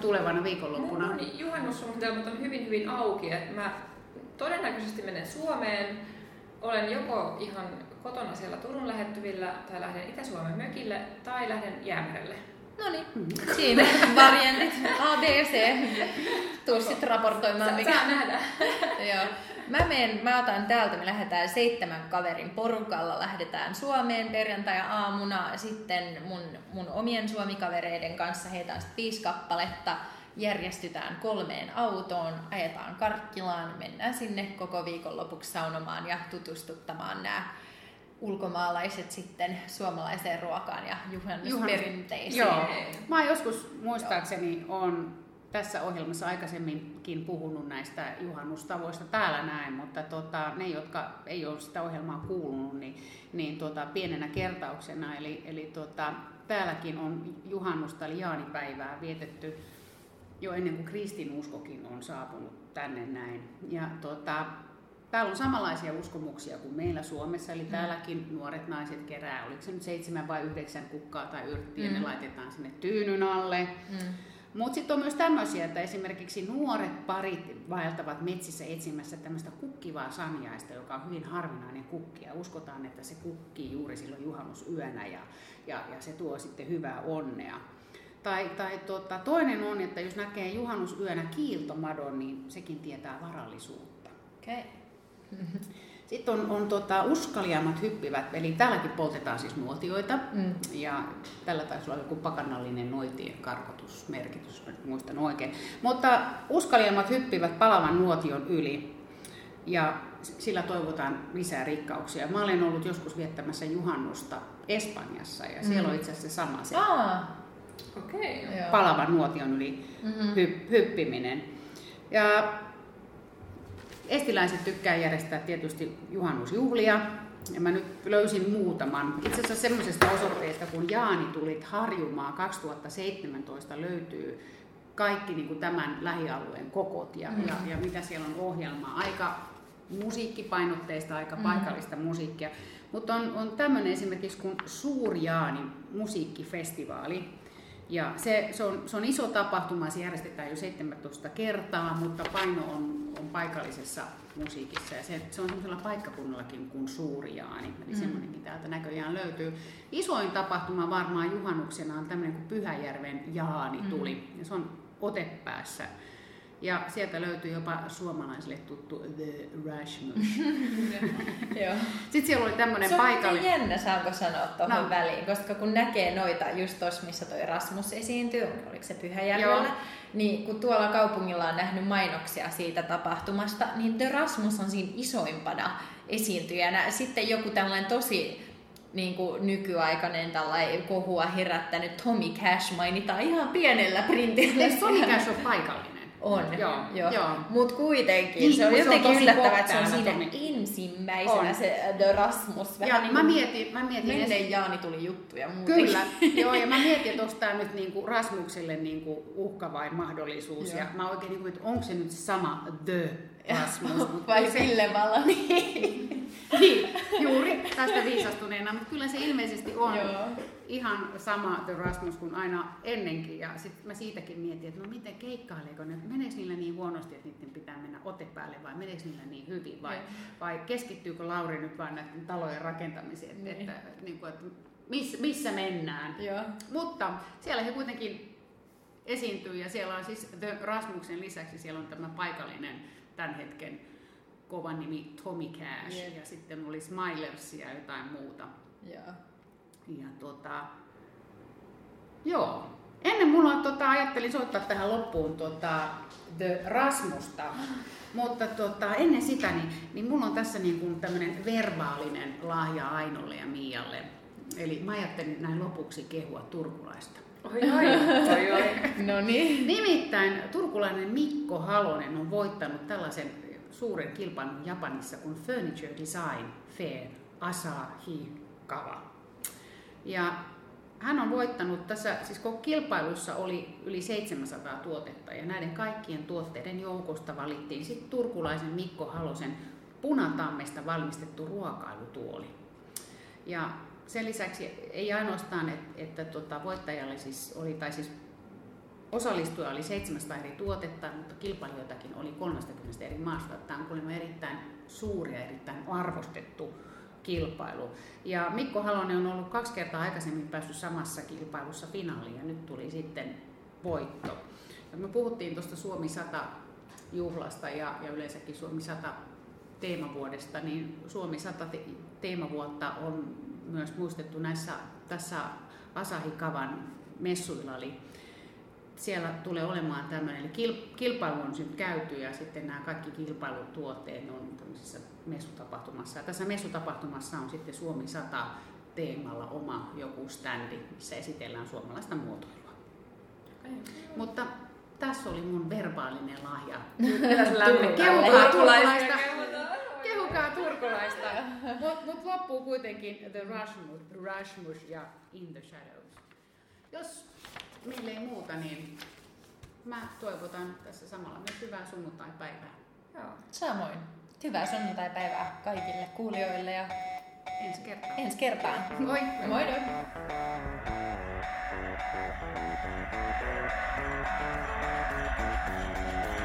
Tulevana viikonloppuna. Mun juhannussuunnitelmat on hyvin hyvin auki. Et mä todennäköisesti menen Suomeen. Olen joko ihan kotona siellä Turun lähettyvillä tai lähden Itä-Suomen mökille tai lähden Jäämerelle. No niin, siinä variantit A, B, C. Tuu sitten raportoimaan, Saa, mikä... saa nähdä. Joo. Mä, menen, mä otan täältä, me lähdetään seitsemän kaverin porukalla, lähdetään Suomeen perjantai-aamuna, sitten mun, mun omien suomikavereiden kanssa, heitä on viisi kappaletta, järjestytään kolmeen autoon, ajetaan Karkkilaan, mennään sinne koko viikon lopuksi saunomaan ja tutustuttamaan nämä ulkomaalaiset sitten suomalaiseen ruokaan ja juhannusperinteisiin. Joo. Mä joskus muistaakseni on tässä ohjelmassa aikaisemminkin puhunut näistä juhannustavoista täällä näin, mutta tota, ne, jotka ei ole sitä ohjelmaa kuulunut, niin, niin tota, pienenä kertauksena, eli, eli tota, täälläkin on juhannusta eli jaanipäivää vietetty jo ennen kuin kristinuskokin on saapunut tänne näin. Ja tota, täällä on samanlaisia uskomuksia kuin meillä Suomessa, eli täälläkin nuoret naiset kerää, oliko se nyt seitsemän vai yhdeksän kukkaa tai yrttiä, mm. ne laitetaan sinne tyynyn alle. Mm. Mutta sitten on myös tämmöisiä, että esimerkiksi nuoret parit vaeltavat metsissä etsimässä tämmöistä kukkivaa sanjaista, joka on hyvin harvinainen kukki. Ja uskotaan, että se kukkii juuri silloin juhannusyönä ja, ja, ja se tuo sitten hyvää onnea. Tai, tai tota, toinen on, että jos näkee juhannusyönä kiiltomadon, niin sekin tietää varallisuutta. Okay. Sitten on, on tota, uskaliammat hyppivät, eli täälläkin poltetaan siis nuotioita. Mm. Ja tällä taisi olla joku pakanallinen noitien karkotusmerkitys, nyt muistan oikein. Mutta uskaliammat hyppivät palavan nuotion yli ja sillä toivotaan lisää rikkauksia. Mä olen ollut joskus viettämässä juhannusta Espanjassa ja siellä Mm. on itse asiassa sama se Okei. Okay. palavan nuotion yli Mhm. hy, hyppiminen. Ja estiläiset tykkää järjestää tietysti juhannusjuhlia. Ja mä nyt löysin muutaman. Itse asiassa semmoisesta osoitteesta, kun Jaani tulit Harjumaa 2017 löytyy kaikki niin kuin tämän lähialueen kokot ja, Mm. ja, ja mitä siellä on ohjelmaa. Aika musiikkipainotteista, aika Mm. paikallista musiikkia. Mutta on, on tämmöinen esimerkiksi kuin Suurjaani musiikkifestivaali. Ja se, se, on, se on iso tapahtuma, se järjestetään jo 17 kertaa, mutta paino on, on paikallisessa musiikissa. Ja se, se on sellaisella paikkakunnallakin kuin Suurijaani, eli Mm. semmoinenkin täältä näköjään löytyy. Isoin tapahtuma varmaan juhannuksena on tämmöinen kuin Pyhäjärven Jaani tuli. Ja se on Otepäässä. Ja sieltä löytyi jopa suomalaisille tuttu The Rasmus. Joo. Sitten siellä oli tämmöinen Se on paikallinen... jännä, saanko sanoa tuohon No. väliin, koska kun näkee noita just tuossa, missä toi Rasmus esiintyy, oliko se Pyhäjärvellä, niin kun tuolla kaupungilla on nähnyt mainoksia siitä tapahtumasta, niin The Rasmus on siinä isoimpana esiintyjänä. Sitten joku tällainen tosi niin kuin nykyaikainen tällainen kohua herättänyt Tommy Cash mainitaan ihan pienellä printillä. Tommy Cash ole paikallinen? On, Joo, joo. Mutta kuitenkin Niin, se on se jotenkin yllättävää, että se on siinä Tommy. ensimmäisenä On. se äh, The Rasmus. Ja Vähän niin mä kuin mietin, mä mietin Menneen Jaani tuli juttuja muutenkin. Kyllä, joo, ja mä mietin, että onko tämä nyt niinku Rasmukselle niinku uhka vai mahdollisuus. Joo. Ja mä oikein, niinku, että onko se nyt sama The Rasmus. Vai Ville Valani. niin, juuri tästä viisastuneena, mutta kyllä se ilmeisesti on Joo. ihan sama The Rasmus kuin aina ennenkin. Ja sitten mä siitäkin mietin, että no miten keikkaileeko ne, meneekö niillä niin huonosti, että niiden pitää mennä ote päälle vai meneekö niillä niin hyvin vai, vai keskittyykö Lauri nyt vain näiden talojen rakentamiseen, että, Niin. että, niin kuin, että missä, missä mennään. Joo. Mutta siellä he kuitenkin esiintyy ja siellä on siis The Rasmuksen lisäksi siellä on tämä paikallinen tämän hetken kova nimi Tommy Cash Jep. ja sitten oli Smilers ja jotain muuta. Joo. Ja tota, joo. Ennen mulla tota, ajattelin soittaa tähän loppuun tota, The Rasmusta, mutta tota, ennen sitä niin, niin mulla on tässä niin kuin tämmöinen verbaalinen lahja Ainolle ja Mialle. Eli mä ajattelin näin lopuksi kehua turkulaista. Oi, oi, oi, oi. No niin. Nimittäin turkulainen Mikko Halonen on voittanut tällaisen suuren kilpailun Japanissa kuin Furniture Design Fair Asahi Kawa. Ja hän on voittanut tässä, siis koko kilpailussa oli yli 700 tuotetta ja näiden kaikkien tuotteiden joukosta valittiin sitten turkulaisen Mikko Halosen punatammesta valmistettu ruokailutuoli. Ja sen lisäksi ei ainoastaan, että, että tota, voittajalle siis oli, tai siis osallistuja oli 700 eri tuotetta, mutta kilpailijoitakin oli 30 eri maasta. Tämä on kuulemma erittäin suuri ja erittäin arvostettu kilpailu. Ja Mikko Halonen on ollut kaksi kertaa aikaisemmin päässyt samassa kilpailussa finaaliin ja nyt tuli sitten voitto. Ja me puhuttiin tuosta Suomi 100 juhlasta ja, ja yleensäkin Suomi 100 teemavuodesta, niin Suomi 100 te- teemavuotta on myös muistettu näissä tässä Asahikavan messuilla, eli siellä tulee olemaan tämmöinen, eli kil- kilpailu on nyt käyty ja sitten nämä kaikki kilpailutuotteet on tämmöisessä messutapahtumassa. Ja tässä messutapahtumassa on sitten Suomi 100 teemalla oma joku standi, missä esitellään suomalaista muotoilua. Mutta tässä oli mun verbaalinen lahja. Kehukaa turkulaisia. turkulaista. Kehukaa turkulaista. Mutta mut loppuu kuitenkin The Rushmore, Rushmore ja In the Shadows. Jos meillä ei muuta, niin mä toivotan tässä samalla myös hyvää sunnuntai-päivää. Joo. Samoin. Hyvää sunnuntaipäivää kaikille kuulijoille ja Ensi kertaa. ensi kertaan. Moi! Moi moi! Thank